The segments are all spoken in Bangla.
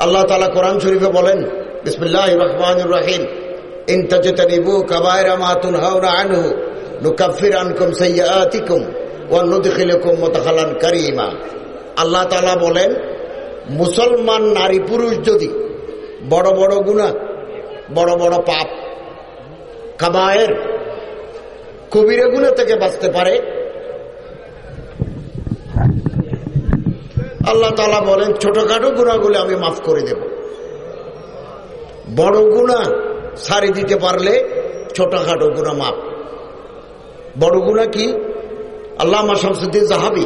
আল্লাহ তালা কোরআন শরীফে বলেন বিসমুল্লাহ রহমান রাহিম। আল্লাহ তাআলা বলেন, মুসলমান নারী পুরুষ যদি বড় বড় গুনাহ, বড় বড় পাপ, কাবায়ের, কবিরা গুনাহ থেকে বাঁচতে পারে আল্লাহ তালা বলেন, ছোটখাটো গুণাগুলো আমি মাফ করে দেব। বড় গুণা সারি দিতে পারলে ছোটখাটো গুণা মাফ। বড় গুণা কি? আল্লাহ শামসুদ্দিন জাহাবি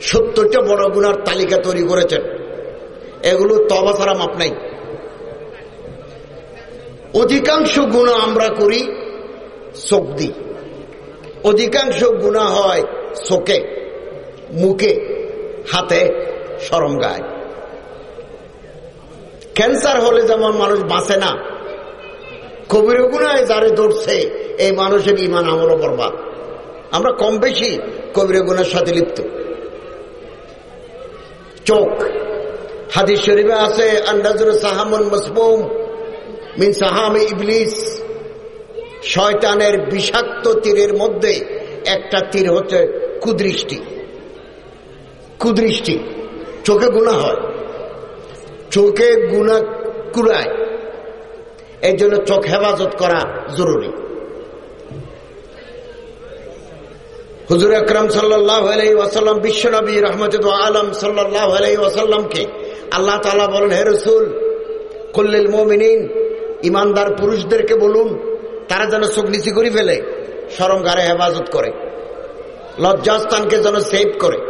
সত্তরটা বড় গুণার তালিকা তৈরি করেছেন। এগুলো তবা ছাড়া মাপ নাই। অধিকাংশ গুণা আমরা করি চোখ দিই অধিকাংশ গুণা হয় চোখে, মুখে। হাতে সরম গায়। ক্যান্সার হলে যেমন মানুষ বাঁচে না কবির গুণায় যারে ধরছে, এই মানুষের ইমান আমলও বরবাদ। আমরা কম বেশি কবির গুণের সাথে লিপ্ত। চোখ। হাদিস শরীফে আছে আন্দাজুর সাহামুন মসবুম মিন সাহামে ইবলিস। শয়তানের বিষাক্ত তীরের মধ্যে একটা তীর হচ্ছে কুদৃষ্টি। কুদৃষ্টি। চোখে গুণা হয়। চোখে গুণা কুড়ায়। এই জন্য চোখ হেফাজত করা জরুরি। হুজুর আকরম সাল্লাহ আলাই ওয়াসাল্লাম বিশ্বনবী রহমত আলম সাল্লাহ আলাই আল্লাহ তালা বলেন, হে রসুল, কল্লিল মোমিনিন ইমানদার পুরুষদেরকে বলুন, তারা যেন চোখ নিচি করে ফেলে, সরম গারে হেফাজত করে, লজ্জাস্থানকে যেন সেভ করে।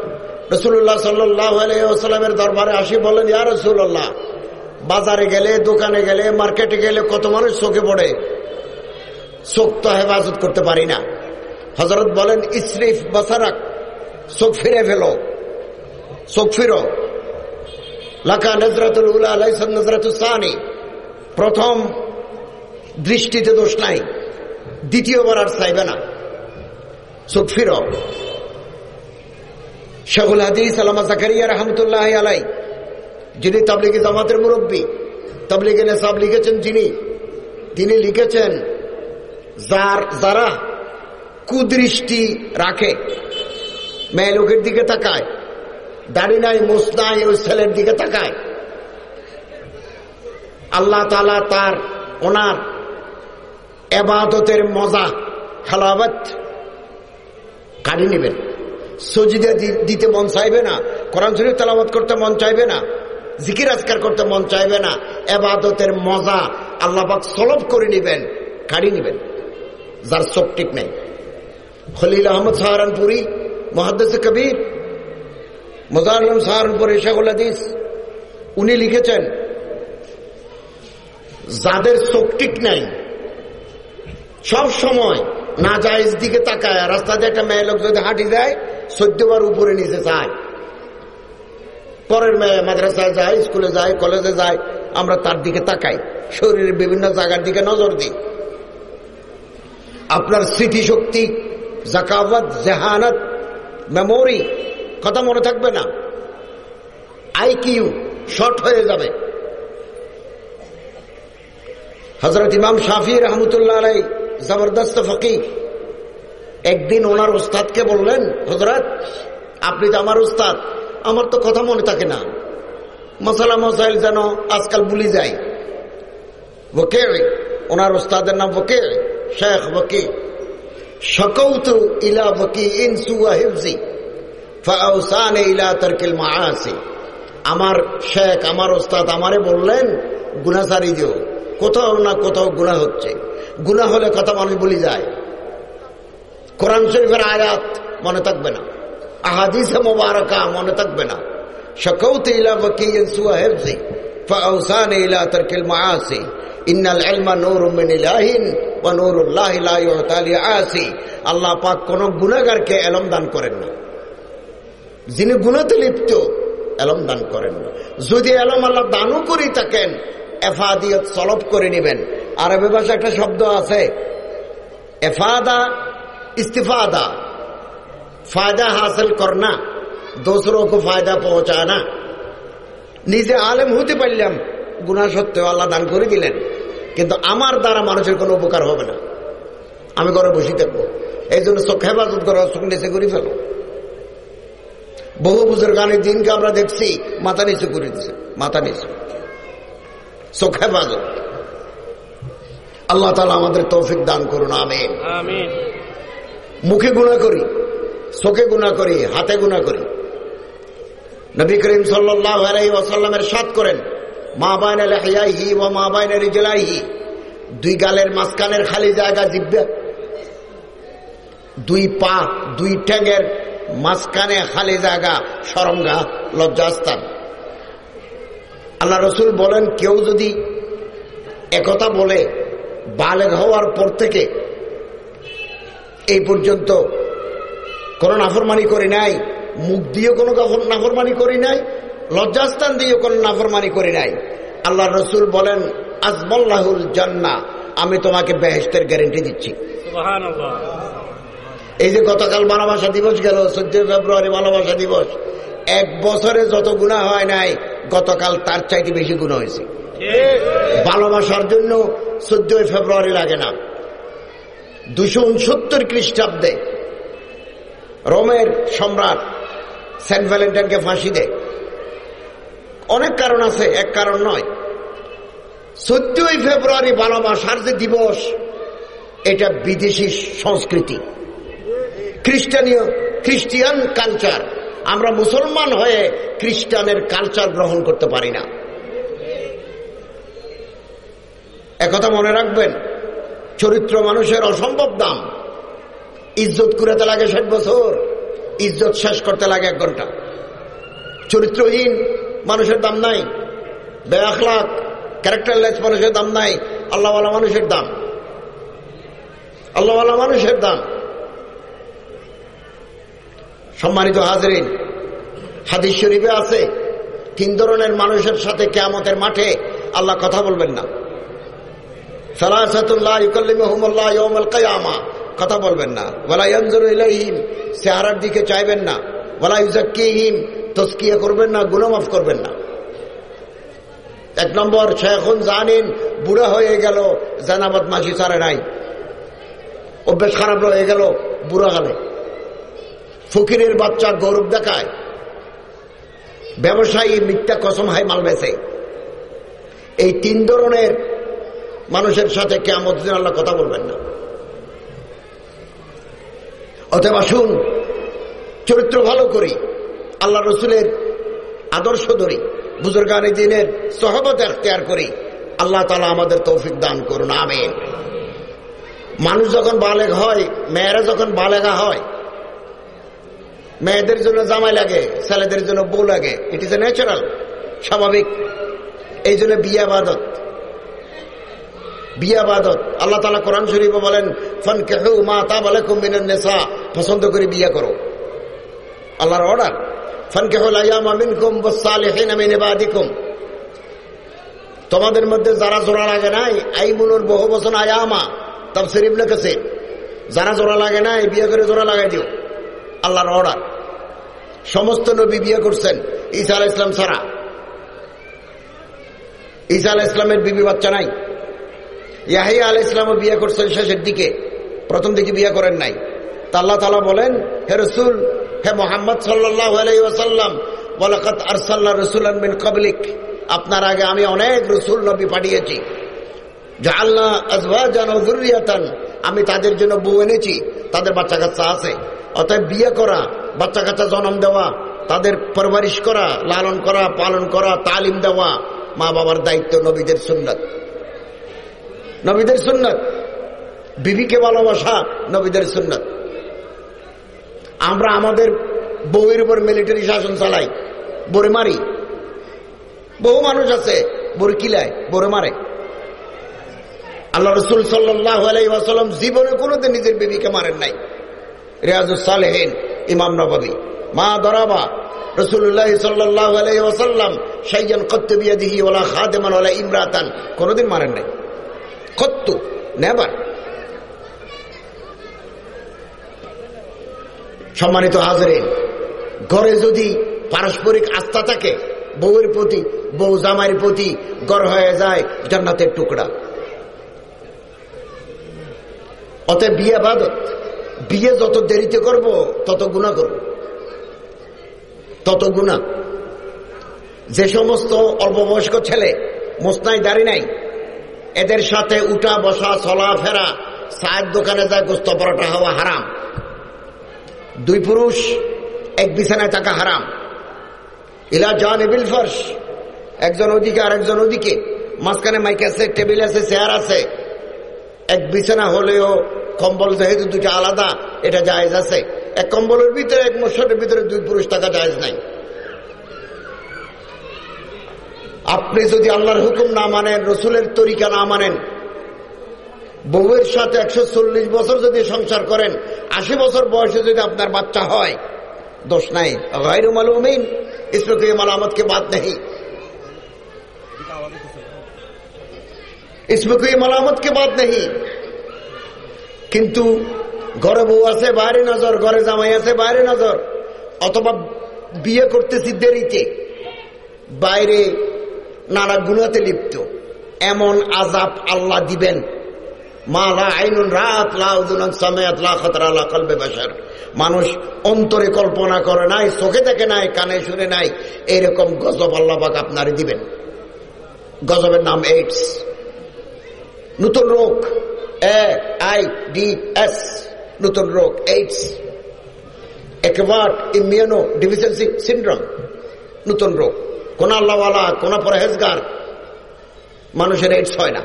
রসুল্লাহ সাল্লামের দরবারে আসি বলেন ইয়া রসুল্লাহ বাজারে গেলে, দোকানে গেলে, মার্কেটে গেলে কত মানুষ চোখে পড়ে? চোখ তো হেফাজত করতে পারি না। হজরত বলেন, ইসরিফ, বসারাক, চোখ ফিরে ফেলো, চোখ ফিরো। লাকা নজরাতুল উল্লাহ নজরাতুল সানি, প্রথম দৃষ্টিতে দোষ নাই, দ্বিতীয়বার আর চাইবে না। চোখ ফিরো। শেখুল হাদিস, আলামা জাকারিয়া রহমতুল্লাহ আলাই যিনি তাবলিগে জামাতের মুরব্বী, তাবলিগে নেশাব লিখেছেন যিনি, তিনি লিখেছেন, যার, যারা কুদৃষ্টি রাখে, মেয়ে লোকের দিকে তাকায়, দাড়ি নাই মোস নাই, ওই ছেলের দিকে তাকায়, আল্লাহ তালা তার, ওনার এবাদতের মজা খালাবাত কাড়ি নেবেন। সজিদা দিতে মন চাইবে না। কোরআন শরীফ তালাবাদ করতে মন চাইবে না। জিকির আজকার করতে মন চাইবে না। এবাদতের মজা আল্লাহবাক সলভ করে নিবেন কাড়ি নিবেন। যার চোখ ঠিক নেই। খলিল আহমদ সাহারানপুরি, মহাদ্দেশ কবির মজারম সাহারানপুরি শেখুল হাদিস, উনি লিখেছেন, যাদের চোখ ঠিক নাই, সব সময় না যায় দিকে তাকায়, রাস্তা দিয়ে একটা মেয়ে লোক যদি হাঁটি যায় চোদ্দবার উপরে নিচে যায়। পরের মেয়ে মাদ্রাসায় যায়, স্কুলে যায়, কলেজে যায়, আমরা তার দিকে তাকাই। শরীরের বিভিন্ন জায়গার দিকে নজর দিই। আপনার স্মৃতিশক্তি জাকাবাত জেহানত, মেমোরি, কথা মনে থাকবে না। আইকিউ শর্ট হয়ে যাবে। হজরত ইমাম শাফি রহমতুল্লাহ আলাই জবরদস্ত ফকি একদিন ওনার উস্তাদকে বললেন হজরত আপনি তো আমার উস্তাদ, আমার তো কথা মনে থাকে না। মশালা মশাইল যেন আজকাল ভুলি যায়। বকে ওনার ওস্তাদের নাম বকে শেখ বকি সকৌত ইলা বকি ইনসু হিফজি ফাউসানে ইলা তরকিল মাআসি। আমার শেখ, আমার ওস্তাদ আমারে বললেন গুনাসারি দিও। কোথাও না কোথাও গুণা হচ্ছে। গুণা হলে কথা মানুষ বলি যায়। কোরআন শরীফের আয়াত মনে থাকবে না। আহাদিসে মোবারকা মনে থাকবে না। শকৌত ইলা ইলা তরকিল ইলাহিন কোন এলম দান করেন না। যিনি গুণাতে লিপ্ত, এলম দান করেন না। যদি এলম আল্লাহ দানও করি থাকেন, এফাদিয়ত সলভ করে নেবেন। আরবি ভাষা একটা শব্দ আছে, এফাদা ইস্তিফাদা ফায়দা হাসিল করনা দোসরো কো ফায়দা পৌঁছানা নিজে আলেম হতে পারলাম গুণা সত্ত্বেও আল্লাহ দান করে দিলেন কিন্তু আমার দ্বারা মানুষের কোনো উপকার হবে না আমি ঘরে বসে থাকব এই জন্য চোখ হেফাজত করো চোখ নিচে করে ফেলো বহু বুজুর গানের দিনকে আমরা দেখছি মাথা নিচু করে দিছে মাথা নিচু চোখ হেফাজত আল্লাহ তালা আমাদের তৌফিক দান করুন আমি মুখে গুণা করি, চোখে গুণা করি, হাতে গুণা করি। নবী করিম সাল্লামের সাত করেন, মা বাইনাল হিয়াইহি ও মা বাইনের জেলাইহি দুই গালের মাঝখানের খালি জায়গা জিব্বা। দুই পা, দুই ট্যাগের মাঝখানে খালি জায়গা সরঙ্গা, লজ্জাস্থান। আল্লাহ রসুল বলেন, কেউ যদি একথা বলে, বালেগ হওয়ার পর থেকে এই পর্যন্ত কোনো নাফরমানি করি নাই মুখ দিয়ে কোনো নাফরমানি করি নাই লজ্জাস্থান দিয়ে কোনো নাফরমানি করি নাই। আল্লাহ রসুল বলেন আজমল্লাহুল জান্না আমি তোমাকে বেহেস্তের গ্যারেন্টি দিচ্ছি। এই যে গতকাল ভালোবাসা দিবস গেল চোদ্দই ফেব্রুয়ারি ভালোবাসা দিবস এক বছরে যত গুণা হয় নাই গতকাল তার চাইতে বেশি গুণা হয়েছে। ভালোবাসার জন্য চোদ্দই ফেব্রুয়ারি লাগে না। দুশো উনসত্তর খ্রিস্টাব্দে রোমের সম্রাট সেন্ট ভ্যালেন্টাইনকে ফাঁসি দেয়। অনেক কারণ আছে, এক কারণ নয়। চোদ্দই ফেব্রুয়ারি ভালোবাসার যে দিবস, এটা বিদেশি সংস্কৃতি। খ্রিস্টানীয়, খ্রিস্টিয়ান কালচার। আমরা মুসলমান হয়ে খ্রিস্টানের কালচার গ্রহণ করতে পারি না। একথা মনে রাখবেন চরিত্র মানুষের অসম্ভব দাম। ইজ্জত কুড়াতে লাগে ষাট বছর, ইজ্জত শেষ করতে লাগে এক ঘণ্টা। চরিত্রহীন মানুষের দাম নাই, বেআখলাক, ক্যারেক্টারলেস মানুষের দাম নাই, আল্লাহওয়ালা মানুষের দাম। আল্লাহওয়ালা মানুষের দাম। সম্মানিত হাজরিন, হাদিস শরীফে আছে, তিন ধরনের মানুষের সাথে কেয়ামতের মাঠে আল্লাহ কথা বলবেন না। কথা বলবেন না। ইলাইহিম। চেহারার দিকে চাইবেন না। ওলা ইউজাক্কিহিম তস্কিয়া করবেন না গুণমাফ করবেন না। এক নম্বর সে এখন জানিন, বুড়া হয়ে গেল, জানাবাদ মাসি ছাড়ে নাই। অভ্যেস খারাপ হয়ে গেল, বুড়া গালে। ফকিরের বাচ্চা গৌরব দেখায়। ব্যবসায়ী মিথ্যা কসম হাই মাল বেছে এই তিন ধরনের মানুষের সাথে কেমন আল্লাহ কথা বলবেন না। অতএব আসুন চরিত্র ভালো করি, আল্লাহ রসুলের আদর্শ ধরি, বুজুর্গানি দিনের সহবত এখতিয়ার করি, আল্লাহ তালা আমাদের তৌফিক দান করুন আমি মানুষ যখন বালেগ হয়, মেয়েরা যখন বালেগা হয়, মেয়েদের জন্য জামাই লাগে, ছেলেদের জন্য বউ লাগে ইট ইজ এ ন্যাচারাল স্বাভাবিক। এই জন্য বিয়ে বাদত বিয়ে বাদত। আল্লাহ তালা কোরআন শরীফ বলেন ফন কেহু মা তা বলে কুমিনের নেশা পছন্দ করে বিয়ে করো। আল্লাহর অর্ডার। ফন কেহুল আয়াম আমিন কুম বসালেহিন আমিন এবাদিকুম তোমাদের মধ্যে যারা জোড়া লাগে নাই, আইমুনুর বহু বছর আয়ামা তব শরীফ লেখেছে। যারা জোড়া লাগে নাই, বিয়ে করে জোড়া লাগাই দিও। আল্লাহর অর্ডার। সমস্ত নবী বিয়ে করছেন ঈসা আলাহ ইসলাম ছাড়া। ঈসা আলাহ ইসলামের বিবি বাচ্চা নাই। ইয়াহিয়া আলাহ ইসলামও বিয়ে করছেন শেষের দিকে। প্রথম দিকে বিয়ে করেন নাই। তা আল্লাহ তালা বলেন, হে রসুল, হে মোহাম্মদ সাল্লাহ বলাকাত আরসাল্লাহ রসুল মিন কবলিক আপনার আগে আমি অনেক রসুল নবী পাঠিয়েছি। আমি তাদের জন্য বউ এনেছি, তাদের বাচ্চা কাচ্চা আছে। অতএব বিয়ে করা বাচ্চা কাচ্চা জন্ম দেওয়া, তাদের পরবারিশ করা, লালন করা, পালন করা, তালিম দেওয়া মা বাবার দায়িত্ব নবীদের সুন্নত। নবীদের সুন্নত। বিবিকে ভালোবাসা নবীদের সুন্নত। আমরা আমাদের বউয়ের উপর মিলিটারি শাসন চালাই, বরে মারি। বহু মানুষ আছে, বরে কিলায়, বরে মারে। আল্লাহ রসুল সাল্লাম জীবনে কোনোদিন নিজের বিবিকে মারেন নাই। রিয়াজুসালেহীন ইমাম নবাবী। মা দরাবা রসুল্লাহ সাল্লাহ আলাইসাল্লাম সাইজান কত্তবিয়াদিহি ওলা খাদেমান ওলা কোনোদিন মারেন নাই। কত্তু নেবার সম্মানিত হাজরেন ঘরে যদি পারস্পরিক আস্থা থাকে, বউয়ের প্রতি, বউ জামাইয়ের প্রতি গড় হয়ে যায়, জান্নাতের টুকরা। অতএব বিয়ে বাদত বিয়ে যত দেরিতে করব, তত গুণা করব। তত গুণা। যে সমস্ত অল্প বয়স্ক ছেলে মোস্তাই দাঁড়ি নাই এদের সাথে উঠা, বসা, চলা, ফেরা, চায়ের দোকানে যায়, গোস্ত পরোটা হওয়া হারাম। দুই পুরুষ, এক বিছানায় থাকা হারাম। ইলা জন এবিল ফার্স একজন ওদিকে আর একজন ওদিকে। মাঝখানে মাইক আছে, টেবিল আছে, চেয়ার আছে। এক বিছানা হলেও কম্বল যেহেতু দুটা আলাদা, এটা জায়েজ আছে। এক কম্বলের ভিতরে, এক মশারের ভিতরে দুই পুরুষ থাকা জায়েজ নাই। আপনি যদি আল্লাহর হুকুম না মানেন, রসুলের তরিকা না মানেন, বউয়ের সাথে একশো চল্লিশ বছর যদি সংসার করেন, আশি বছর বয়সে যদি আপনার বাচ্চা হয়, দোষ নাই। গাইরু মালুমিন ইসলামী আমাদকে বাদ নেই। ইসমুকি মালামতকে বাদ নেই। কিন্তু ঘরে বউ আছে, বাইরে নজর, ঘরে জামাই আছে, বাইরে নজর। অথবা বিয়ে করতেছি দেরিতে। বাইরে নানা গুণাতে লিপ্ত। এমন আজাব আল্লাহ দিবেন। মানুষ অন্তরে কল্পনা করে নাই, চোখে দেখে নাই, কানে শুনে নাই। এরকম গজব আল্লাহবাক আপনারে দিবেন। গজবের নাম এইডস নতুন রোগ। A, I, D, S. নতুন রোগ AIDS acquired immunodeficiency syndrome. নতুন রোগ। কোন আল্লাহওয়ালা, কোন পরহেজগার, মানুষের এইডস হয় না।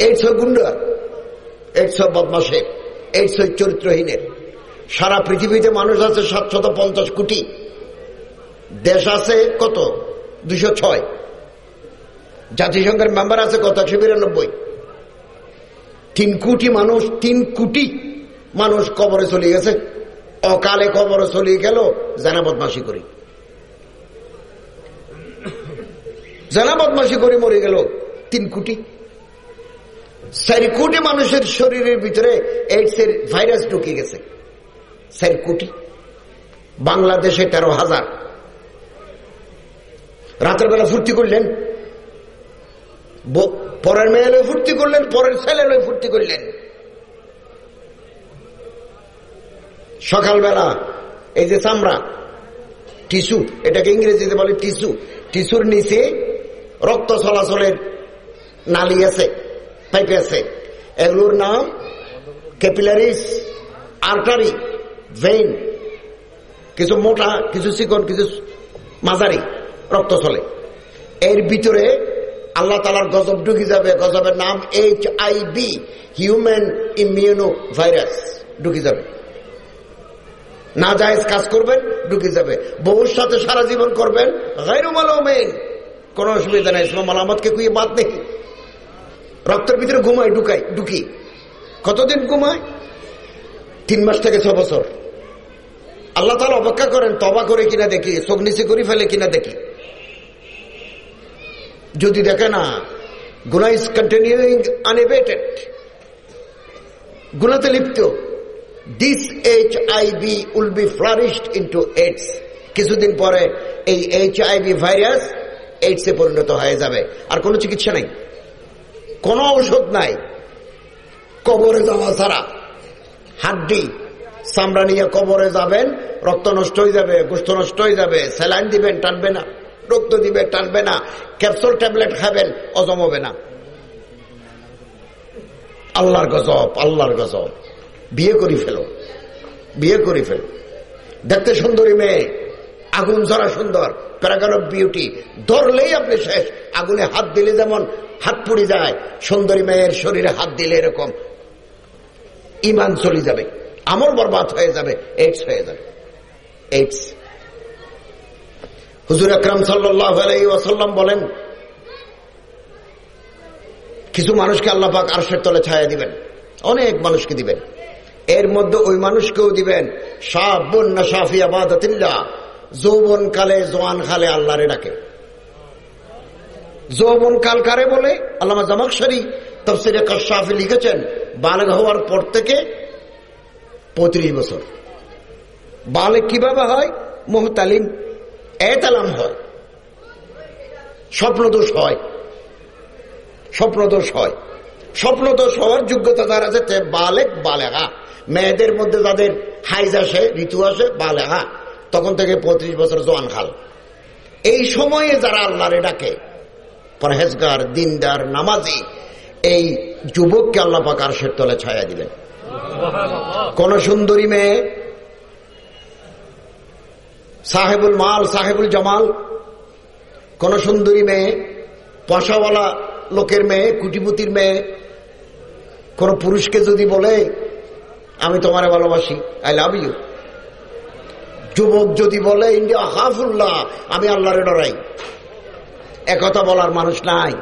এইডস হয় গুন্ডা এইডস হয় বদমাসের এইডস হয় চরিত্রহীনের। সারা পৃথিবীতে মানুষ আছে সাতশত পঞ্চাশ কোটি। দেশ আছে কত? দুশো ছয়। জাতিসংঘের মেম্বার আছে কত? একশো বিরানব্বই। তিন কোটি মানুষ, তিন কোটি মানুষ কবরে চলে গেছে। অকালে কবরে চলে গেল, জানা বদমাসি করি। জানা বদমাসি করে মরে গেল তিন কোটি। চারি কোটি মানুষের শরীরের ভিতরে এইডস এর ভাইরাস ঢুকে গেছে। চারি কোটি। বাংলাদেশে তেরো হাজার। রাতের বেলা ফুর্তি করলেন। পরের মেয়ে ফুর্তি করলেন, পরের ছেলে লয়ে ফুর্তি করলেন। সকালবেলা এই যে চামড়া, টিস্যু, এটাকে ইংরেজিতে বলে টিস্যু। টিস্যুর নিচে রক্ত চলাচলের নালি আছে পাইপে আছে এগুলোর নাম ক্যাপিলারিস আর্টারি ভেইন কিছু মোটা, কিছু চিকন, কিছু মাঝারি রক্ত চলে। এর ভিতরে আল্লাহ তালার গজব ঢুকে যাবে। গজবের নাম H I V human immuno virus ঢুকে যাবে। না জায়েজ কাজ করবেন, ঢুকে যাবে। বউর সাথে সারা জীবন করবেন মেন কোন অসুবিধা নাই ইসলাম আলামতকে কুয়ে বাদ নেই রক্তের ভিতরে ঘুমায় ঢুকাই ঢুকি। কতদিন ঘুমায়? তিন মাস থেকে ছ বছর। আল্লাহ তালা অপেক্ষা করেন তবা করে কিনা দেখি নিচে করে ফেলে কিনা দেখি। যদি দেখে না গুনা ইজ কন্টিনিউইং আনএবেটেড গুনাতে লিপ্ত। This H I V will be flourished into AIDS কিছুদিন পরে এই H I V virus AIDS পরিণত হয়ে যাবে। আর কোনো চিকিৎসা নাই। কোনো ঔষধ নাই। কবরে যাওয়া ছাড়া। হাড্ডি, চামড়া নিয়ে কবরে যাবেন, রক্ত নষ্ট হয়ে যাবে, গোস্ত নষ্ট হয়ে যাবে, স্যালাইন দিবেন, টানবে না। রক্ত দিবে, টানবে না। ক্যাপসুল ট্যাবলেট খাবেন অজম হবে না। আল্লাহর গজব আল্লাহর গজব। বিয়ে করি ফেলো। বিয়ে করি ফেলো। দেখতে সুন্দরী মেয়ে। আগুন ঝরা সুন্দর, প্যারাগন অফ বিউটি ধরলেই আপনি শেষ। আগুনে হাত দিলে যেমন হাত পুড়ে যায়, সুন্দরী মেয়ের শরীরে হাত দিলে এরকম। ইমান চলে যাবে। আমল বরবাদ হয়ে যাবে এইডস হয়ে যাবে। এইডস হুজুর আকরাম সাল্লাম বলেন, কিছু মানুষকে আল্লাহ পাক আরশের তলে ছায়া দিবেন। অনেক মানুষকে দিবেন। এর মধ্যে ওই মানুষকেও দিবেন। সাবন না সাফি আবাদতিল্লা যৌবন কালে জোয়ান খালে আল্লাহরে ডাকে। যৌবন কাল কারে বলে? আল্লামা জামাকসারি তফসিরে কাশাফি লিখেছেন, বালক হওয়ার পর থেকে পঁয়ত্রিশ বছর। বালেক কীভাবে হয়? মোহতালিম, এতালাম হয়। স্বপ্নদোষ হয়। স্বপ্নদোষ হয়। স্বপ্নদোষ হওয়ার যোগ্যতা যারা আছে বালেক বালেহা মেয়েদের মধ্যে তাদের হাইজ আসে, ঋতু আসে বালেহা তখন থেকে পঁয়ত্রিশ বছর জোয়ান খাল। এই সময়ে যারা আল্লাহরে ডাকে পরহেজগার দিনদার নামাজি এই যুবককে আল্লাহ পাক আরশের তলে ছায়া দিলেন। কোন সুন্দরী মেয়ে সাহেবুল মাল সাহেবুল জামাল কোন সুন্দরী মেয়ে পশাওয়ালা লোকের মেয়ে কুটিপুতির মেয়ে কোন পুরুষকে যদি বলে আমি তোমারে ভালোবাসি আই লাভ ইউ যুবক যদি বলে, ইন্ডিয়া, হাফুল্লাহ, আমি আল্লাহরে ডরাই। একথা বলার মানুষ নাই।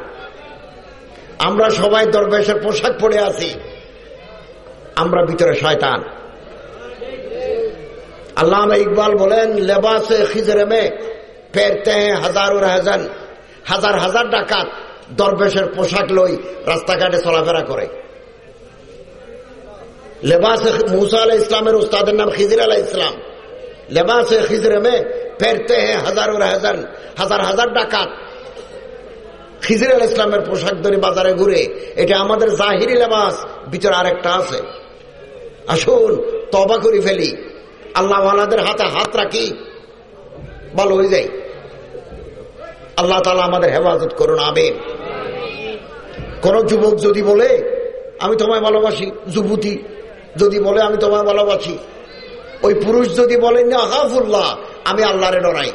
আমরা সবাই দরবেশের পোশাক পরে আছি। আমরা ভিতরে শয়তান। আল্লাহ ইকবাল বলেন, লেবাসে খিজরেমে ফেরতে হাজার হাজার হাজার হাজার ডাকাত দরবেশের পোশাক লই রাস্তাঘাটে চলাফেরা করে। লেবাসে মুসা আলাহ ইসলামের উস্তাদের নাম খিজির আলাহ ইসলাম লেবাসে খিজরেমে ফেরতে হাজার হাজার হাজার হাজার ডাকাত। খিজির আল ইসলামের পোশাক ধরে বাজারে ঘুরে, এটা আমাদের জাহিরি লেবাস, বিচার আরেকটা আছে। আসুন তবা করে ফেলি। আল্লাহ হাতে হাত রাখি, ভালো হয়ে যাই আল্লাহ তালা আমাদের হেফাজত করুন আবেন কোন যুবক যদি বলে, আমি তোমায় ভালোবাসি। যুবতী যদি বলে, আমি তোমায় ভালোবাসি। ওই পুরুষ যদি বলেন না হাফুল্লাহ আমি আল্লাহরে ডরাই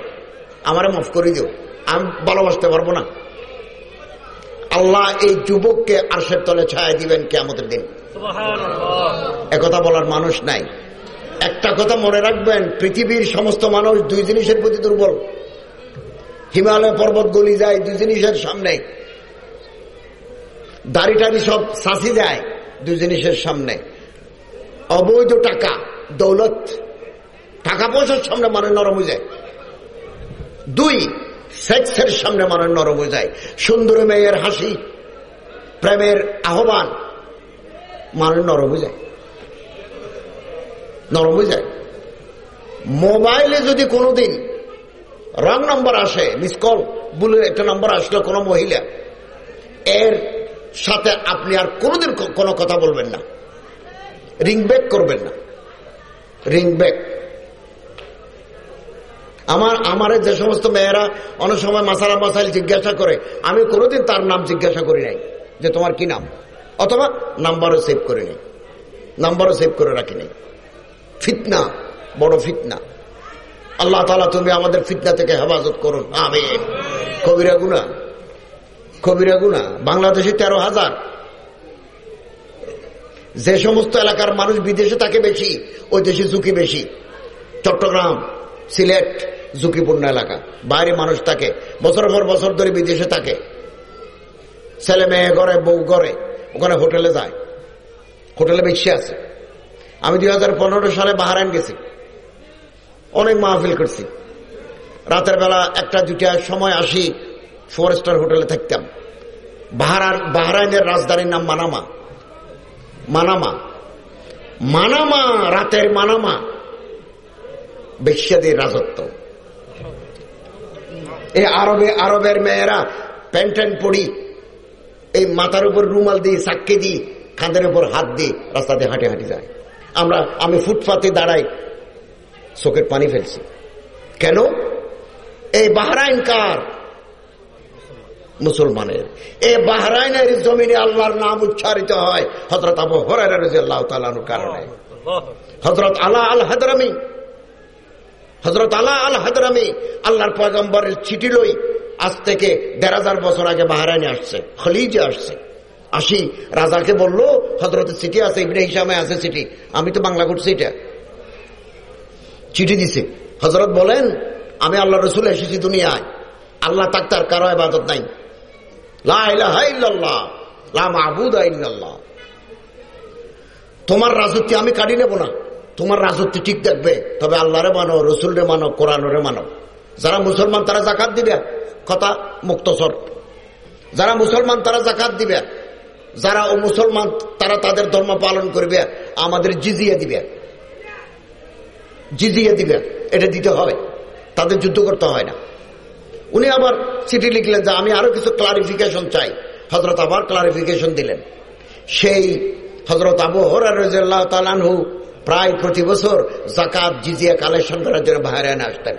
আমারে মাফ করে দিও আমি ভালোবাসতে পারব না। আল্লাহ এই যুবককে আরশের তলে ছায়া দিবেন কে আমাদের দিন একথা বলার মানুষ নাই। একটা কথা মনে রাখবেন পৃথিবীর সমস্ত মানুষ দুই জিনিসের প্রতি দুর্বল। হিমালয় পর্বত গলি যায় দুই জিনিসের সামনে। দাড়ি টাড়ি সব সাসি যায় দুই জিনিসের সামনে। অবৈধ টাকা দৌলত টাকা পয়সার সামনে মানে নরম হয়ে যায়। দুই, সেক্সের সামনে মানুষ নরম হয়ে যায়। সুন্দর মেয়ের হাসি, প্রেমের আহ্বান, মানুষ নরম হয়ে যায়। নরম হয়ে যায়। মোবাইলে যদি কোনোদিন রং নম্বর আসে, মিস কল বলে একটা নম্বর আসলো কোনো মহিলা, এর সাথে আপনি আর কোনোদিন কোনো কথা বলবেন না। রিং ব্যাক করবেন না। রিং ব্যাক আমার আমার যে সমস্ত মেয়েরা অনেক সময় মাসালা মাসাইল জিজ্ঞাসা করে, আমি কোনোদিন তার নাম জিজ্ঞাসা করি নাই যে তোমার কি নাম? অথবা নাম্বারও সেভ করে নেই। নাম্বারও সেভ করে রাখি নাই। ফিতনা, বড় ফিতনা। আল্লাহ তালা তুমি আমাদের ফিতনা থেকে হেফাজত করুন। আমি কবিরা গুনা কবিরা গুনা বাংলাদেশে তেরো হাজার। যে সমস্ত এলাকার মানুষ বিদেশে থাকে বেশি, ওই দেশে ঝুঁকি বেশি। চট্টগ্রাম, সিলেট ঝুঁকিপূর্ণ এলাকা। বাইরে মানুষ থাকে, বছর পর বছর ধরে বিদেশে থাকে। ছেলে মেয়ে ঘরে, বউ ঘরে, ওখানে হোটেলে যায়। হোটেলে বেশি আছে। আমি দুই হাজার পনেরো সালে বাহারাইন গেছি। অনেক মাহফিল করছি। রাতের বেলা একটা দুটার সময় আসি ফোর স্টার হোটেলে থাকতাম। বাহারার বাহারাইনের রাজধানীর নাম মানামা। মানামা। মানামা, রাতের মানামা। বেশ্যাদের রাজত্ব। এই আরবে, আরবের মেয়েরা প্যান্ট প্যান্ট পড়ি এই মাথার উপর রুমাল দিই সাক্ষী দিই খাঁদের উপর হাত দিই রাস্তা দিয়ে হাঁটে হাঁটে যায়। আমরা, আমি ফুটপাতে দাঁড়াই, চোখের পানি ফেলছি। কেন? এই বাহরাইন কার মুসলমানের। এ বাহরাইনের জমিনে আল্লাহর নাম উচ্চারিত হয় হজরত আবু তালানুর কারণে। হজরত আলা আল হাদরামি হজরত আলা আল হাদরামি আল্লাহর পয়গম্বরের চিঠি লই আজ থেকে দেড় হাজার বছর আগে বাহারাইনে আসছে, খলিজে আসছে। আসি রাজাকে বলল হজরত চিঠি আছে, ইবনে হিসামে আছে চিঠি আমি তো বাংলা করছি এটা। চিঠি দিছে। হজরত বলেন, আমি আল্লাহ রসুল এসেছি দুনিয়ায়, আল্লাহ তাক তার কারও আবাদত নাই। তোমার রাজত্ব আমি কাটি নেব না। তোমার রাজত্ব ঠিক দেখবে তবে আল্লাহরে মানো, রসুলরে মানো, কোরআনরে মানো। যারা মুসলমান, তারা জাকাত দিবে। কথা মুক্তসর যারা মুসলমান, তারা জাকাত দিবে। যারা ও মুসলমান তারা তাদের ধর্ম পালন করবে। আমাদের জিজিয়ে দিবে। জিজিয়ে দিবে। এটা দিতে হবে। তাদের যুদ্ধ করতে হয় না। উনি আবার চিঠি লিখলেন যে আমি আরও কিছু ক্লারিফিকেশন চাই। হজরত আবার ক্লারিফিকেশন দিলেন। সেই হজরত আবু হরাহ প্রায় প্রতি বছর জাকাত জিজিয়া, কালেকশন করার জন্য বাহারাইনে আসতেন।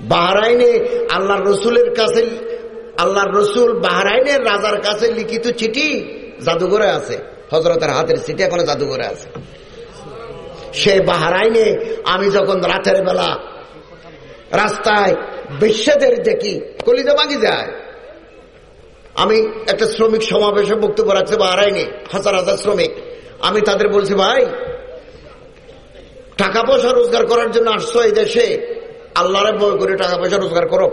বাহারাইনে আল্লাহ রসুলের কাছে আল্লাহর রসুল বাহারাইনের রাজার কাছে লিখিত চিঠি জাদুঘরে আছে। হজরতের হাতের চিঠি এখনও জাদুঘরে আছে। সে বাহারাইনে আমি যখন রাতের বেলা রাস্তায় বেশ্যাদের দেখি কলিতে ভাঙি যায়। আমি একটা শ্রমিক সমাবেশে বক্তব্য রাখছি বাহারাইনে, হাজার হাজার শ্রমিক। আমি তাদের বলছি, ভাই টাকা পয়সা রোজগার করার জন্য আসছো এই দেশে, আল্লাহরে বই করে টাকা পয়সা রোজগার করো।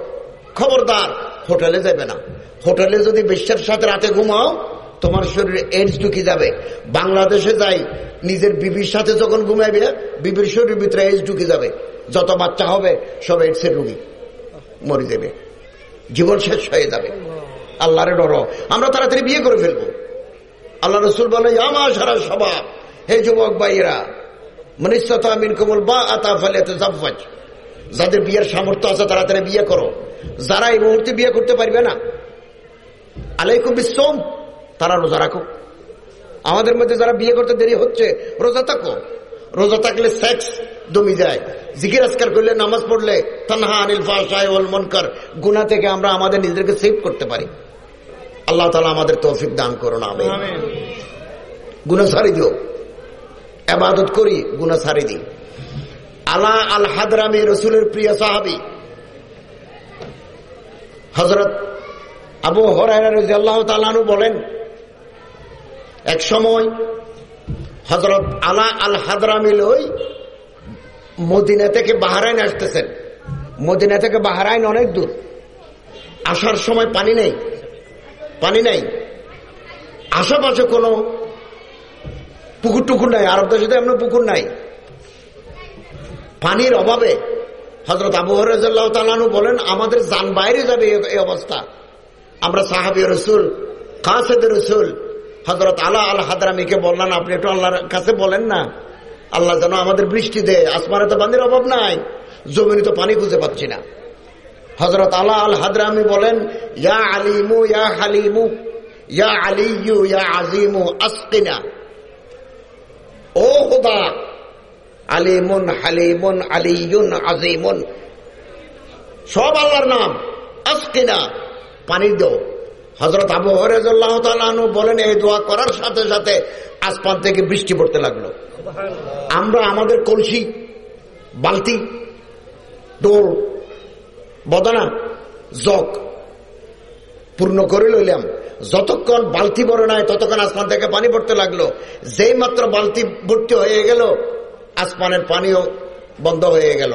খবরদার, হোটেলে যাবে না। হোটেলে যদি বিশ্বের সাথে রাতে ঘুমাও, তোমার শরীরে এইডস ঢুকে যাবে। বাংলাদেশে যাই, নিজের বিবির সাথে যখন ঘুমাইবে, বিবির শরীরের ভিতরে এইডস ঢুকে যাবে। যত বাচ্চা হবে, সব এইডসের রুগী মরে যাবে। জীবন শেষ হয়ে যাবে। আল্লাহরে ডর। আমরা তাড়াতাড়ি বিয়ে করে ফেলব। আল্লাহ রসুল বলে আমার সারা স্বভাব হে যুবক ভাইয়েরা মনিষ্ঠতা মিন কমল বা আতা ফলে যাদের বিয়ের সামর্থ্য আছে তারা বিয়ে করো। যারা এই মুহূর্তে বিয়ে করতে পারবে না, আলাইকুম বিশ্বম তারা রোজা রাখো। আমাদের মধ্যে যারা বিয়ে করতে দেরি হচ্ছে, রোজা থাকো। রোজা থাকলে সেক্স দমি যায়। জিকির আজকার করলে নামাজ পড়লে তানহা আনিল মনকার গুনা থেকে আমরা আমাদের নিজেদেরকে সেভ করতে পারি। আল্লাহ তালা আমাদের তৌফিক দান করো না আমি গুনা সারি দিও। আবাদত করি গুনা সারি দিই। আলা আল হাদরামি রসুলের প্রিয় সাহাবি হজরত আবু হরাহ তালানু বলেন এক সময় হজরত আলা আল হাদরামি ওই মদিনা থেকে বাহারাইন আসতেছেন। মদিনা থেকে বাহারাইন অনেক দূর। আসার সময় পানি নেই। পানি নেই। আশেপাশে কোনো পুকুর টুকুর নাই। আরব দেশে এমন পুকুর নাই। পানির অভাবে হজরত আবু হরাহ তালানু বলেন, আমাদের যান বাইরে যাবে এই অবস্থা। আমরা সাহাবি রসুল কাসেদ রসুল হজরত আল্লাহ আল হাদরামিকে বললেন, আপনি একটু আল্লাহর কাছে বলেন না। আল্লাহ যেন আমাদের বৃষ্টি দেয়। আসমানে তো পানির অভাব নাই। জমিনে তো পানি খুঁজে পাচ্ছি না। হজরত আল্লাহ আল হাদরামি বলেন, ইয়া আলিমু, ইয়া হালিমু, ইয়া আলিয়ু ইয়া আজিমু, আসকিনা। ও হুদা আলিমুন, হালিমুন আলিউন আজিমুন। সব আল্লাহর নাম। আসকিনা, পানি দেও। হজরত আবু হরেজুল্লাহ তালু বলেন এই দোয়া করার সাথে সাথে আসমান থেকে বৃষ্টি পড়তে লাগল। আমরা আমাদের কলসি বালতি ডোল বদনা জগ পূর্ণ করে লইলাম। যতক্ষণ বালতি বড় নাই ততক্ষণ আসমান থেকে পানি পড়তে লাগল। যেই মাত্র বালতি ভর্তি হয়ে গেল আসমানের পানিও বন্ধ হয়ে গেল।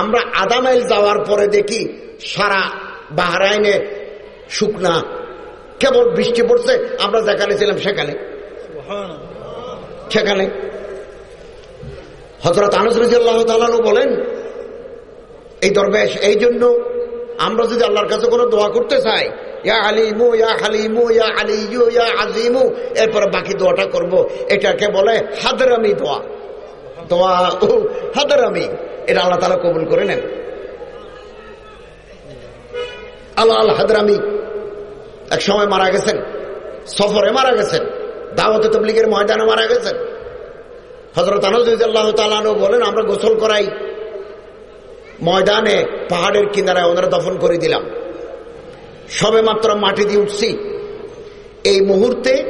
আমরা আধা মাইল যাওয়ার পরে দেখি সারা বাহারাইনে শুকনা। কেবল বৃষ্টি পড়ছে, আমরা যেখানে ছিলাম সেখানে। সেখানে। হজরত আনসরুল্লাহ বলেন, এই দরবেশ, এই জন্য আমরা যদি আল্লাহর কাছে কোনো দোয়া করতে চাই, ইয়া আলিমু, ইয়া হালিমু, ইয়া আলিয়ু ইয়া আজিমু এরপরে বাকি দোয়াটা করব। এটাকে বলে হাদরামি দোয়া। দোয়া ও হাদরামি। এটা আল্লাহ তালা কবুল করে নেন। আল্লাহ আল হাদরামি। এক সময় মারা গেছেন, সফরে মারা গেছেন, দাওয়াতে তবলিগের ময়দানে মারা গেছেন। হজরত আনন্দাল্লাহ তালানো বলেন, আমরা গোসল করাই। ময়দানে, পাহাড়ের কিনারায় ওনারা দফন করে দিলাম। সবে মাত্র মাটি দিয়ে উঠছি। এই মুহূর্তে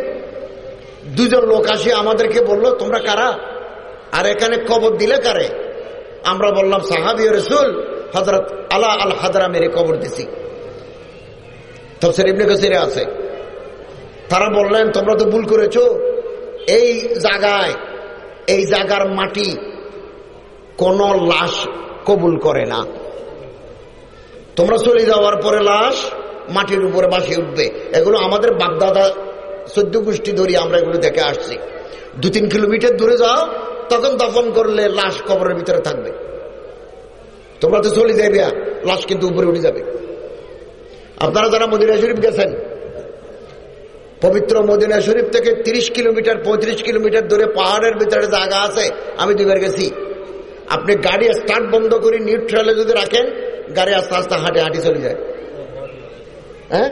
দুজন লোক আসে আমাদেরকে বলল, তোমরা কারা? আর এখানে কবর দিলে কারে? আমরা বললাম, সাহাবি রসুল হজরত আলা আল হাদরা মেরে কবর দিছি। তফসির ইবনে কাসিরে আছে। তারা বললেন, তোমরা তো ভুল করেছ। এই জায়গায়, এই জায়গার মাটি কোন লাশ কবুল করে না। তোমরা চলে যাওয়ার পরে লাশ মাটির উপরে বাসে উঠবে। এগুলো আমাদের বাগদাদা চোদ্দ গোষ্ঠী ধরি আমরা এগুলো দেখে আসছি। দু তিন কিলোমিটার দূরে যাও, তখন দফন করলে লাশ কবরের ভিতরে থাকবে। তোমরা তো চলে যাবে লাশ কিন্তু উপরে উঠে যাবে। আপনারা যারা মদিনা শরীফ গেছেন পবিত্র মদিনা শরীফ থেকে ৩০ কিলোমিটার ৩৫ কিলোমিটার দূরে পাহাড়ের ভিতরে জায়গা আছে আমি দুবার গেছি। আপনি গাড়ি স্টার্ট বন্ধ করে নিউট্রালে যদি রাখেন গাড়ি আস্তে আস্তে হাঁটে হাঁটি চলে যায়। হ্যাঁ?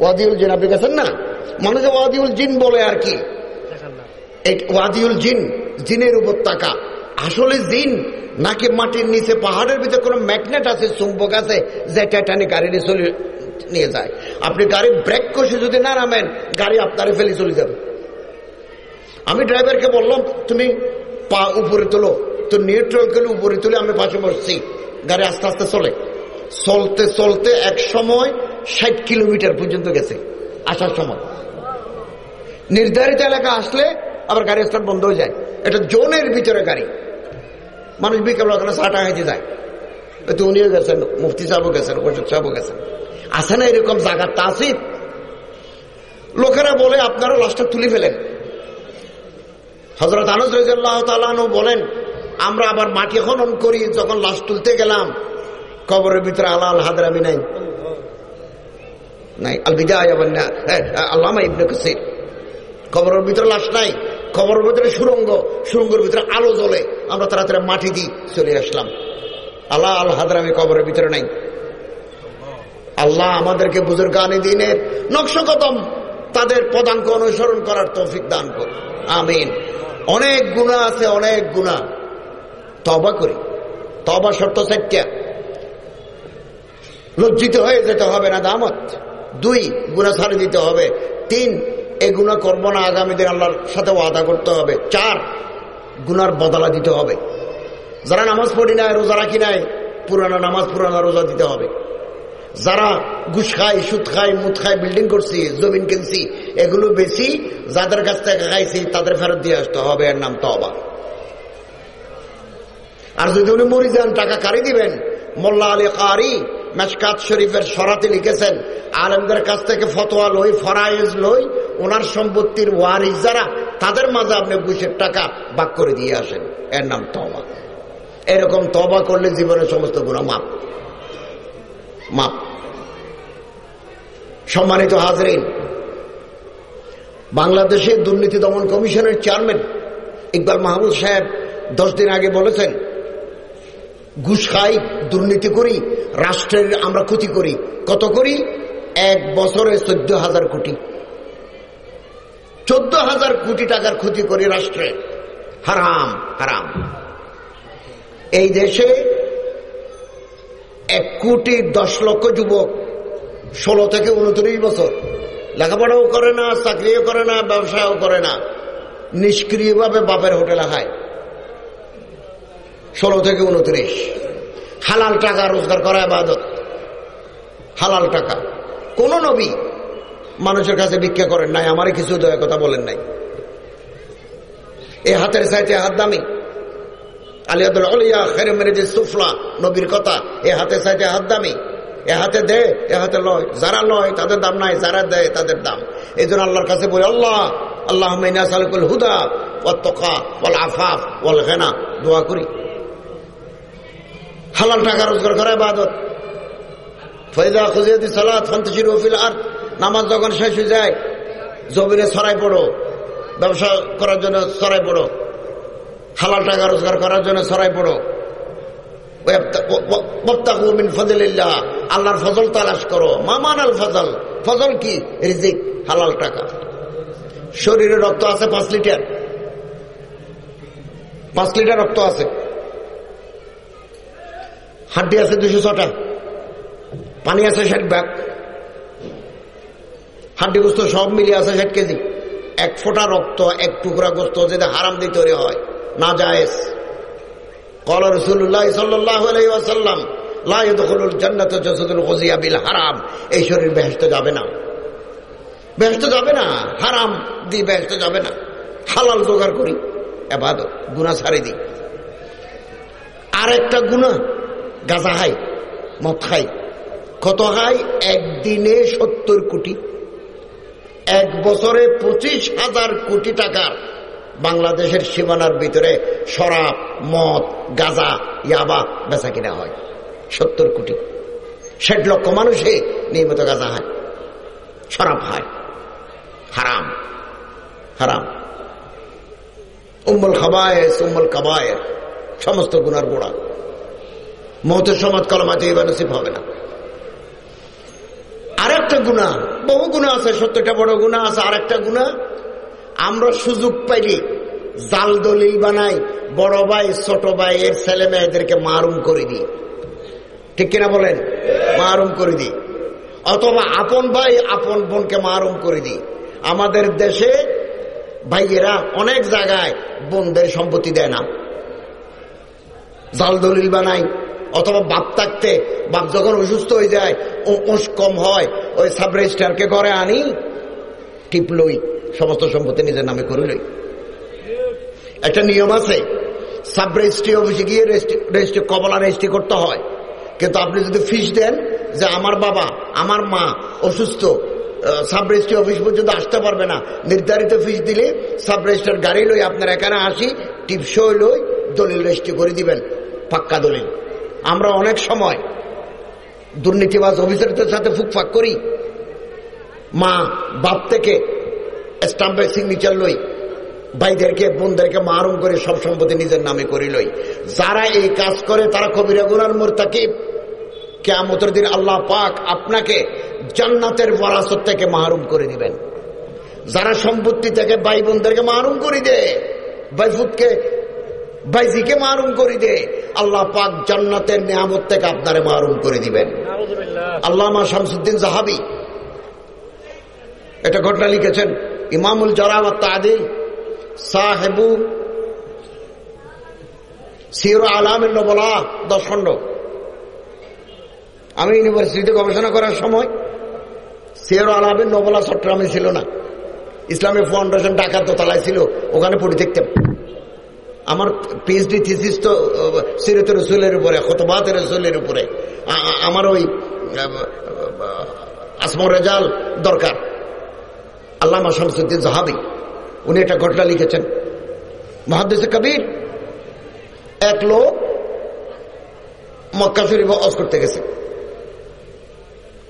ওয়াদিউল জিন আপনি গেছেন না? মানুষে ওয়াদিউল জিন বলে আর কি? ওয়াদিউল জিন জিনের উপত্যকা। আসলে জিন নাকি মাটির নিচে পাহাড়ের ভিতরে কোনো ম্যাগনেট আছে, চুম্বক আছে, যে টাইটানিক গাড়ি নিয়ে চলে নিয়ে যায়? আপনি গাড়ি ব্রেক কষে যদি না নামেন, গাড়ি আপনারে ফেলে চলে যাবে। আমি ড্রাইভারকে বললাম, তুমি পা উপরে তোলো, তো নিউট্রাল করে উপরে তুলে আমি পাশে বসছি। গাড়ি আস্তে আস্তে চলে। চলতে চলতে এক সময় ষাট কিলোমিটার পর্যন্ত গেছে, আসার সময়। নির্ধারিত এলাকা আসলে আবার গাড়ি স্টার্ট বন্ধ হয়ে যায়। এটা জোনের ভিতরে গাড়ি। মানুষ বিকেল ওখানে চাটা খাইতে যায়। তো উনিও গেছেন, মুফতি সাহেবও গেছেন ওষুধ সাহেবও গেছেন। আছে না এরকম জায়গার তাসিদ? লোকেরা বলে আপনারা লাশটা তুলে ফেলেন। হজরত আনস রাহ তালানু বলেন, আমরা আবার মাটি খনন করি, যখন লাশ তুলতে গেলাম, কবরের ভিতরে আল্লাহ আল হাদরামি নাই। নাই আল বিদায় আল্লামা ইবনে কবরের ভিতরে লাশ নাই। কবরের ভিতরে সুরঙ্গ, সুরঙ্গের ভিতরে আলো জ্বলে। আমরা তাড়াতাড়ি মাটি দিই চলে আসলাম। আল্লাহ আল হাদরামি কবরের ভিতরে নাই। আল্লাহ আমাদেরকে বুজুর্গানি দিনের নকশ কদম তাদের পদাঙ্ক অনুসরণ করার তৌফিক দান কর আমিন। অনেক গুণা আছে, অনেক গুণা। তবা করি। তবা শর্ত চারটা। লজ্জিত হয়ে যেতে হবে না দামত। দুই গুণা ছাড়ে দিতে হবে। তিন এই গুণা করব না, আগামী দিন আল্লাহর সাথে ওয়াদা করতে হবে। চার, গুনার বদলা দিতে হবে। যারা নামাজ পড়ি নাই, রোজা রাখি নাই, পুরানা নামাজ, পুরানা রোজা দিতে হবে। যারা ঘুষ খাই সুদ খাই মুদ খাই বিল্ডিং করছি, জমিন কিনছি, এগুলো বেশি, যাদের কাছ থেকে খাইছি, তাদের ফেরত দিয়ে আসতে হবে, এর নাম তো অবাক আর যদি উনি মরি যান, টাকা কারি দিবেন? মোল্লা আলী কারি মেশকাত শরীফের সরাতে লিখেছেন, আলমদের কাছ থেকে ফতোয়া লই ফরাইজ লই, ওনার সম্পত্তির ওয়ারিস যারা, তাদের মাঝে আপনি ঘুষের টাকা বাক করে দিয়ে আসেন। এর নাম তবা এরকম তবা করলে জীবনের সমস্ত গুণা মাপ মাপ সম্মানিত হাজরিন বাংলাদেশে দুর্নীতি দমন কমিশনের চেয়ারম্যান ইকবাল মাহমুদ সাহেব দশ দিন আগে বলেছেন ঘুষ খাই, দুর্নীতি করি, রাষ্ট্রের আমরা ক্ষতি করি। কত করি? এক বছরে চোদ্দ হাজার কোটি। চোদ্দ হাজার কোটি টাকার ক্ষতি করি রাষ্ট্রে। হারাম হারাম। এই দেশে এক কোটি দশ লক্ষ যুবক, ষোলো থেকে উনত্রিশ বছর। লেখাপড়াও করে না, চাকরিও করে না ব্যবসাও করে না। নিষ্ক্রিয়ভাবে বাপের হোটেলে খায়। ষোলো থেকে উনত্রিশ। হালাল টাকা রোজগার করা আবাদত হালাল টাকা। কোন নবী মানুষের কাছে ভিক্ষা করেন নাই, আমারে কিছু দয়া কথা বলেন নাই। এ হাতের সাইতে হাত দামি। আলিয়া খেরে সুফলা, নবীর কথা, এ হাতে সাইতে হাত দামি। এ হাতে দে, এ হাতে লয়। যারা লয়, তাদের দাম নাই, যারা দেয়, তাদের দাম। এই জন্য আল্লাহর কাছে বলি, আল্লাহ আল্লাহ হুদা ওয়াল তকা ওয়াল আফাফ ওয়াল হেনা দোয়া করি। হালাল টাকা রোজগার করা বাদত ফৈদা খুজিয়াদি সালাদ ফন্তশির ওফিল আর নামাজ যখন শেষ হয়ে যায়, জমিনে ছড়াই পড়ো। ব্যবসা করার জন্য ছড়াই পড়ো। হালাল টাকা রোজগার করার জন্য ছড়াই পড়ো। আল্লাহর ফজল তালাশ করো। মামান আল ফজল? ফজল কি? রিজিক, হালাল টাকা। শরীরে রক্ত আছে পাঁচ লিটার। পাঁচ লিটার রক্ত আছে। হাড্ডি আছে দুশো ছটা পানি আছে ষাট ব্যাগ হাড্ডি গোস্ত সব মিলিয়ে আছে ষাট কেজি। এক ফোঁটা রক্ত, এক টুকরা গোস্ত যদি হারাম দিতে হয়, না রসুল্লাহ সাল্লাম হারাম এই শরীর যাবে না। যাবে না। হারাম দিয়ে যাবে না। হালাল জোগাড় করি। ছাড়ি দিই। আর একটা গুণা গাজা খাই মদ খাই কত খাই একদিনে সত্তর কোটি, এক বছরে পঁচিশ হাজার কোটি টাকার বাংলাদেশের সীমানার ভিতরে শরাব, মদ, গাজা, ইয়াবা বেচা কিনা হয়। সত্তর কোটি। ষাট লক্ষ মানুষে নিয়মিত গাজা হয় শরাব হয় হারাম হারাম। উম্মুল খাবায়েস, উম্মুল কাবায়ের, সমস্ত গুনার গোড়া। মহতের সমাজ কলমাতে এবার নসিব হবে না। আরেকটা গুণা, বহু গুণা আছে, সত্যটা বড় গুণা আছে, আরেকটা গুণা, আমরা সুযোগ পাইলি জাল দলিল বানাই, বড় ভাই, ছোট ভাই, এর ছেলে মেয়েদেরকে মারুম করে দিই। ঠিক কিনা বলেন? মারুম করে দিই। অথবা আপন ভাই, আপন বোনকে মারুম করে দিই। আমাদের দেশে ভাইয়েরা অনেক জায়গায় বোনদের সম্পত্তি দেয় না। জাল দলিল বানাই অথবা বাপ থাকতে বাপ যখন অসুস্থ হয়ে যায়, ও ওষ কম হয়, ওই সাব রেজিস্টারকে ঘরে আনি টিপলই সমস্ত সম্পত্তি নিজের নামে করে লই। একটা নিয়ম আছে সাব রেজিস্ট্রি অফিসে গিয়ে রেজিস্ট্রি কমলা রেজিস্ট্রি করতে হয়। কিন্তু আপনি যদি ফিস দেন যে আমার বাবা, আমার মা অসুস্থ সাব রেজিস্ট্রি অফিস পর্যন্ত আসতে পারবে না, নির্ধারিত ফিস দিলে সাব রেজিস্টার গাড়ি লই আপনার এখানে আসি, টিপসই লই, দলিল রেজিস্ট্রি করে দিবেন, পাক্কা দলিল। আমরা অনেক সময় দুর্নীতিবাজ অফিসারদের সাথে ফুকফাক করি। মা, বাপ থেকে স্টাম্পের সিগনেচার লই, ভাইদেরকে, বোনদেরকে মারুম করে সব সম্পত্তি নিজের নামে করি লই। যারা এই কাজ করে, তারা কবিরা গুনার মোরতাকিব। কেমতের দিন আল্লাহ পাক আপনাকে জান্নাতের বরাসত থেকে মাহরুম করে দিবেন। যারা সম্পত্তি থেকে ভাই বোনদেরকে মাহরুম করে দে ভাইফুতকে ভাইজিকে মারুম করে দে। আল্লাহ পাক জান্নাতের নিয়ামত থেকে আপনারে মারুম করে দিবেন। আল্লামা শামসুদ্দিন জাহাবি এটা ঘটনা লিখেছেন ইমামুল জরামত তাদি সাহেবু সির আলামের নবলা দশ খণ্ড। আমি ইউনিভার্সিটিতে গবেষণা করার সময় সির আলামের নবলা চট্টগ্রামে ছিল না। ইসলামী ফাউন্ডেশন ঢাকার দোতলায় ছিল ওখানে পড়ে দেখতাম। আমার পিএইচডি থিসিস তো সিরত রসুলের উপরে, খতবাত রসুলের উপরে। আমার ওই আসমর রেজাল দরকার। আল্লামা শামসুদ্দিন জাহাবি উনি একটা ঘটনা লিখেছেন। মহাদেশ কবির, এক লোক মক্কা শরীফ অজ করতে গেছে।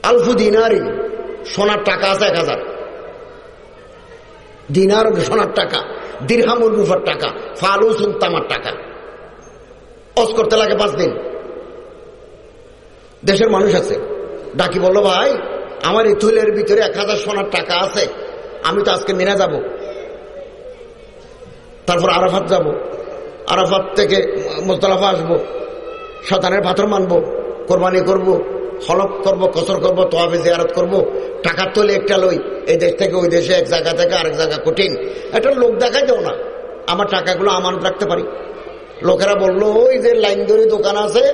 আলফু দিনারি, সোনার টাকা আছে এক হাজার। দিনার সোনার টাকা। দীর্ঘামুল রুফার টাকা ফালুসুন তামার টাকা। অস করতে লাগে পাঁচ দিন। দেশের মানুষ আছে। ডাকি বলল, ভাই, আমার এই থুলের ভিতরে এক হাজার সোনার টাকা আছে। আমি তো আজকে মেনে যাব। তারপর আরাফাত যাব। আরাফাত থেকে মোস্তলাফা আসব। শতানের পাথর মানবো। কোরবানি করব। হলক করব, কসর করব তোয়াফে জিয়ারত করব টাকার তোলে একটা লই, এই দেশ থেকে ওই দেশে এক জায়গা থেকে আরেক জায়গা কঠিন। একটা লোক দেখাই দেও না, আমার টাকাগুলো আমানত রাখতে পারি। লোকেরা বলল, ওই যে লাইন ধরে দোকান আছে,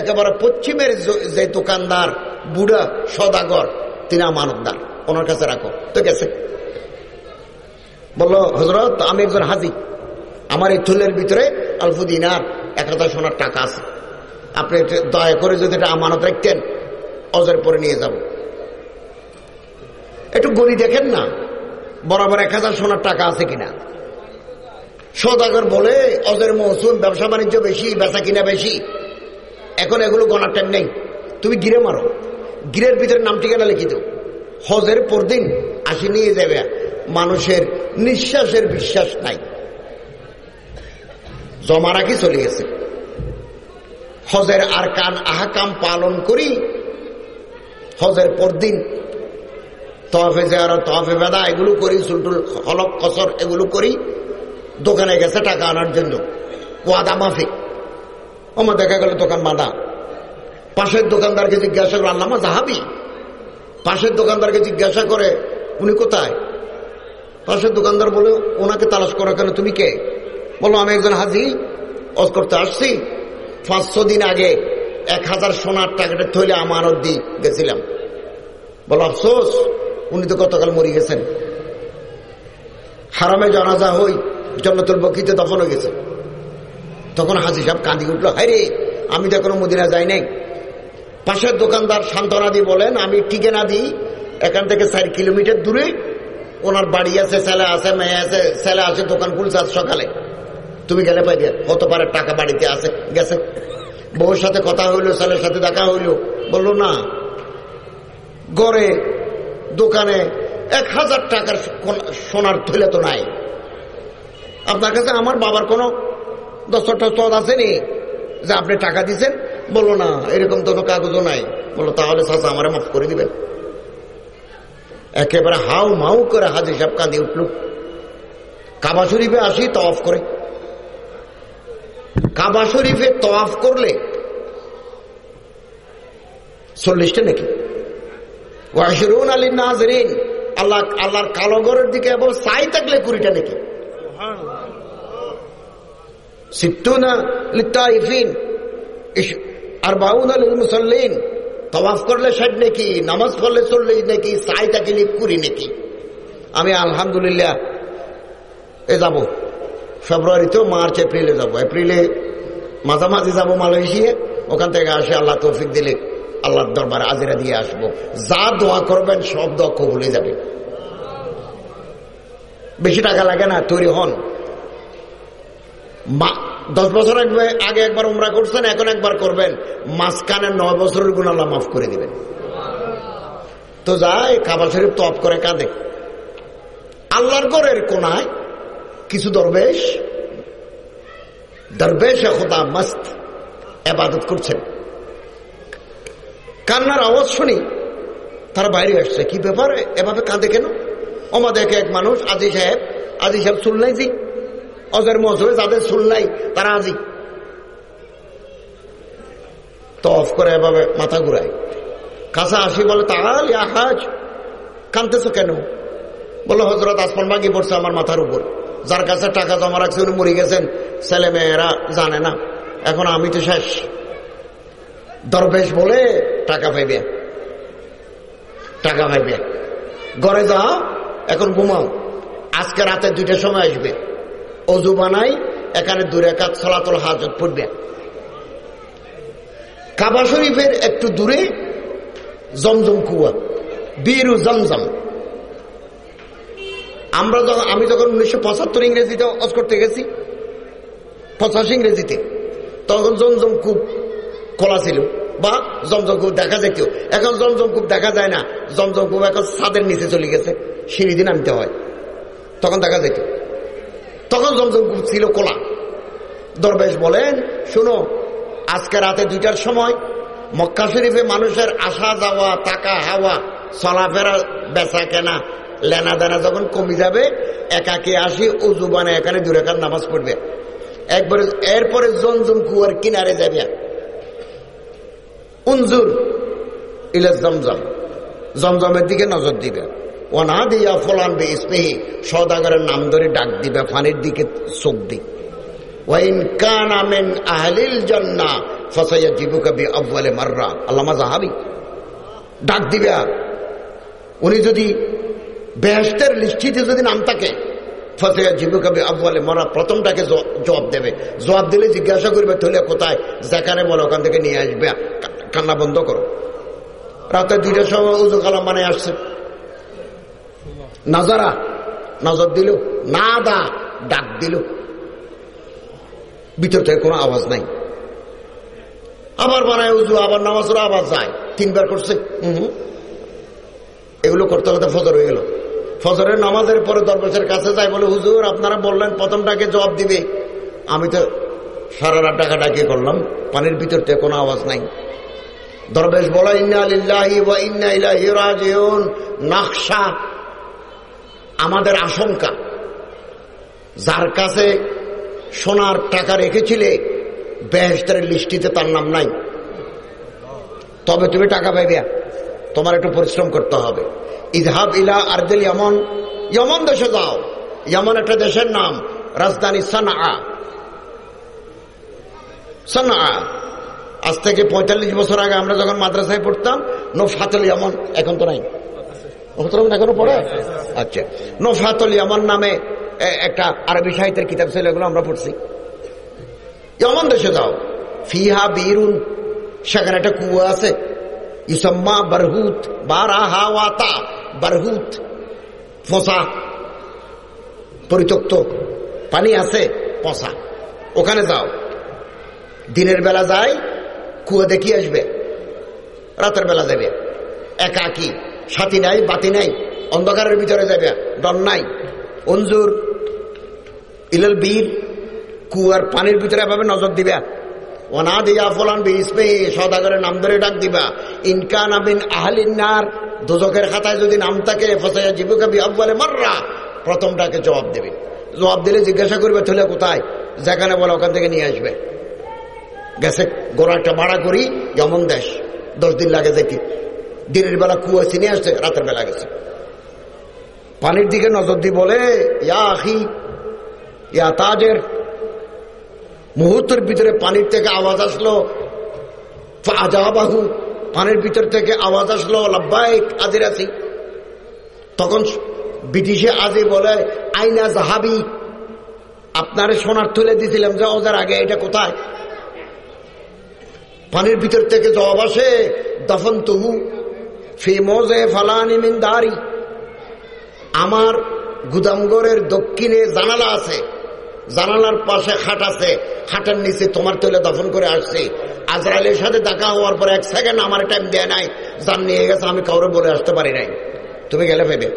একেবারে পশ্চিমের যে দোকানদার, বুড়া সদাগর, তিনি আমানতদার ওনার কাছে রাখো। তো গেছে। বলল হজরত আমি একজন হাজি, আমার এই থুলের ভিতরে আলফুদিনার এক হাজার সোনার টাকা আছে। আপনি দয়া করে যদি এটা আমানত রাখতেন অজের পরে নিয়ে যাব। একটু গণি দেখেন না, বরাবর এক হাজার সোনার টাকা আছে কিনা। সদাগর বলে অজের মৌসুম, ব্যবসা বাণিজ্য বেশি, বেচা কিনা বেশি। এখন এগুলো গণার টাইম নেই। তুমি গিরে মারো। গিরের ভিতরে নাম ঠিকানা লিখিত। হজের পরদিন আসি নিয়ে যাবে। মানুষের নিঃশ্বাসের বিশ্বাস নাই। জমা রাখি চলে গেছে। হজের আর কান আহাকাম পালন করি হজের পরদিন তহফে জেয়ারা তহফে বেদা, এগুলো করি সুলটুল হলক, কসর, এগুলো করি। দোকানে গেছে টাকা আনার জন্য। ওয়াদা মাফিক। আমার দেখা গেল দোকান বাঁধা। পাশের দোকানদারকে জিজ্ঞাসা করে, আল্লামা জাহাবি? পাশের দোকানদারকে জিজ্ঞাসা করে, উনি কোথায়? পাশের দোকানদার বলে, ওনাকে তালাশ করা কেন? তুমি কে? বলো আমি একজন হাজি অজ করতে আসছি। পাঁচশো দিন আগে এক হাজার সোনার টাকাটা থইলে আমানত দি গেছিলাম। বলো, আফসোস, উনি তো গতকাল মরি গেছেন। হারামে জানাজা হই, জন্নতুল বকিতে দফন হয়ে গেছে। তখন হাজি সাহেব কাঁদি উঠল হাই আমি তো এখনও মদিনা যাই নাই। পাশের দোকানদার সান্ত্বনা দিয়ে বলেন, আমি টিকে না দিই, এখান থেকে চার কিলোমিটার দূরে। ওনার বাড়ি আছে, ছেলে আছে, মেয়ে আছে, ছেলে আছে, দোকান খুলছে আজ সকালে। তুমি গেলে পাই হতে পারে টাকা বাড়িতে আছে, গেছে। বউর সাথে কথা হইল, ছেলের সাথে দেখা হইল। বলল, না, গড়ে, দোকানে এক হাজার টাকার সোনার থইলে তো নাই। আপনার কাছে আমার বাবার কোনো দশটা চদ আসেনি যে আপনি টাকা দিচ্ছেন বলল, না, এরকম তো কাগজও নাই। বলল, তাহলে চাষা আমারে মাফ করে দিবেন। একেবারে হাউ মাউ করে হাজি সাহেব কাঁদি উঠল। কাবা শরীফে আসি তফ করে। কাবা শরীফে তফ করলে চল্লিশটা নাকি? ওয়াশরুন আলী নাজরিন আল্লাহ, আল্লাহর কালো ঘরের দিকে এবং সাই থাকলে কুড়িটা নাকি? আর বাউনা লিল মুসল্লিন তওয়াফ করলে ষাট নাকি? নামাজ পড়লে চল্লিশ নাকি? সাই থাকলে কুড়ি নাকি? আমি আলহামদুলিল্লাহ এ যাব। ফেব্রুয়ারিতেও মার্চ, এপ্রিলে যাব। এপ্রিলে মাঝামাঝি যাব মালয়েশিয়া। ওখান থেকে আসে আল্লাহ তৌফিক দিলে আল্লাহর দরবার আজিরা দিয়ে আসব। যা দোয়া করবেন, সব দোয়া কবুলে যাবে। বেশি টাকা লাগে না, তৈরি হন। দশ বছর আগে একবার উমরা করছেন, এখন একবার করবেন। মাঝখানে নয় বছরের গুণ আল্লাহ মাফ করে দিবেন। তো যায়, কাবা শরীফ তপ করে কাঁদে। আল্লাহর ঘরের কোনায় কিছু দরবেশ দরবেশ খোদা মস্ত এবাদত করছেন। কান্নার আওয়াজ শুনি তারা বাইরে আসছে। কি ব্যাপার? এভাবে কাঁদে কেন? ওমা এক মানুষ, আজি সাহেব আজি সাহেব শুন নাই জি। অজের মজরে যাদের শুন নাই, তারা আজি। তফ করে এভাবে মাথা ঘুরায়। কাছে আসি বলে তাহাল আহাজ কানতেছো কেন? বলো হজরত আসমান ভাগি পড়ছে আমার মাথার উপর। যার কাছে টাকা জমা রাখছে, উনি মরে গেছেন। ছেলে মেয়েরা জানে না। এখন আমি তো শেষ। দরবেশ বলে টাকা পাইবে। টাকা পাইবে। ঘরে যাও এখন ঘুমাও। আজকে রাতে দুইটার সময় আসবে। অজু বানাই, এখানে দূরে কাজ সলাতল হাজত পড়বে। কাবা শরীফের একটু দূরে জমজম কুয়া। বীরু জমজম। আমরা যখন, আমি যখন উনিশশো পঁচাত্তর ইংরেজিতে অজ করতে গেছি। পঁচাশি ইংরেজিতে। তখন জমজম কূপ খোলা ছিল, বা জমজম কূপ দেখা যেত এখন জমজম কূপ দেখা যায় না। জমজম কূপ এখন ছাদের নিচে চলে গেছে, সিঁড়ি দিয়ে নামতে হয়। তখন দেখা যেত তখন জমজম কূপ ছিল কোলা দরবেশ বলেন, শুনো, আজকে রাতে দুইটার সময় মক্কা শরীফে মানুষের আসা যাওয়া টাকা হাওয়া চলাফেরা বেচা কেনা লেনা দানা যখন কমে যাবে, একাকে আসি উজু বানে এখানে দুরেখার নামাজ পড়বে। একবারে এরপরে জমজম কুয়ার কিনারে যাবে। উনজুর ইলে জমজম। জমজমের দিকে নজর দিবে। ওনা দিয়া ফলান বে ইসমেহি সদাগরের নাম ধরে ডাক দিবে, ফানির দিকে চোখ দি ওয়াইন কান আমেন আহলিল জন্না ফসাইয়া জীবুকা বি আব্বালে মাররা আল্লামা জাহাবি ডাক দিবে। উনি যদি বেহেস্তের লিস্টিতে যদি নাম থাকে ফসিয়া জীবিকা আব্বালে মরা প্রথমটাকে জবাব দেবে। জবাব দিলে জিজ্ঞাসা করবে তাহলে কোথায়? যেখানে বলো, ওখান থেকে নিয়ে আসবে। কান্না বন্ধ করো। রাতে দুইটার সময় উজু কালাম মানে আসছে। নাজারা, নজর দিল না দা ডাক দিল। ভিতর থেকে কোনো আওয়াজ নাই। আবার বানায় উজু, আবার নামাজের আবার যায়। তিনবার করছে এগুলো করতে করতে ফজর হয়ে গেল। ফজরের নামাজের পরে দরবেশের কাছে যাই বলে, হুজুর, আপনারা বললেন প্রথমটাকে জবাব দিবে। আমি তো সারা রাত ডাকা ডাকি করলাম, পানির ভিতর থেকে কোনো আওয়াজ নাই। দরবেশ বলা নকশা আমাদের আশঙ্কা। যার কাছে সোনার টাকা রেখেছিলে বেহেস্তের লিস্টিতে তার নাম নাই। তবে তুমি টাকা পাইবে, তোমার একটু পরিশ্রম করতে হবে। ইজহাব ইলা আর্দেল ইয়মন। ইয়মন দেশে যাও। ইয়মন একটা দেশের নাম, রাজধানী সানা সানা আজ থেকে পঁয়তাল্লিশ বছর আগে আমরা যখন মাদ্রাসায় পড়তাম নোফাতুল ইয়মন, এখন তো নাই। এখনও পড়ে? আচ্ছা। নোফাতুল ইয়মন নামে একটা আরবি সাহিত্যের কিতাব ছিল, এগুলো আমরা পড়ছি। ইয়মন দেশে যাও। ফিহা বীরুন, সেখানে একটা কুয়া আছে। ইসম্মা বারহুত বারাহা ওয়াতা, বারহুত ফোসা, পরিত্যক্ত, পানি আছে পচা ওখানে যাও। দিনের বেলা যায়, কুয়া দেখি আসবে। রাতের বেলা যাবে। একা কি সাথী নাই, বাতি নাই, অন্ধকারের ভিতরে যাবে, ডন নাই। অঞ্জুর, ইলাল বীর, কুয়ার পানির ভিতরে এভাবে নজর দিবা। ওনা দিয়া ফলান সদাগরের নাম ধরে ডাক দিবা। ইনকান আবিন আহলিনার দুজকের খাতায় যদি নাম থাকে, ফসাইয়া জীবিকা বিহলে মাররা। প্রথমটাকে জবাব দেবে। জবাব দিলে জিজ্ঞাসা করবে তাহলে কোথায়? যেখানে বলে ওখান থেকে নিয়ে আসবে। গেছে, গোড়াটা ভাড়া করি, যেমন দেশ। দশ দিন লাগে দেখি দিনের বেলা কুয়া চিনে আসছে, রাতের বেলা গেছে। পানির দিকে নজর দিয়ে বলে, ইয়া আখি, ইয়া তাজের মুহূর্তের ভিতরে পানির থেকে আওয়াজ আসলো। আজাবাহু পানির ভিতর থেকে আওয়াজ আসলো লাভবাইক আজের আছি তখন ব্রিটিশে আজে বলে, আইনা জাহাবি আপনার সোনার তুলে দিয়েছিলাম যে ওদের আগে এটা কোথায়? পানির ভিতর থেকে জবাব আসে দফন তহু ফেমোজে ফালানি মিন্দারি আমার গুদামগড়ের দক্ষিণে জানালা আছে। জানালার পাশে খাট আছে, খাটের নিচে তোমার তৈলে দফন করে আসছে। আজরাইলের সাথে দেখা হওয়ার পর এক সেকেন্ড আমার টাইম দেয় নাই। জান নিয়ে গেছে, আমি কাউরে বলে আসতে পারি নাই। তুমি গেলে ভেবে।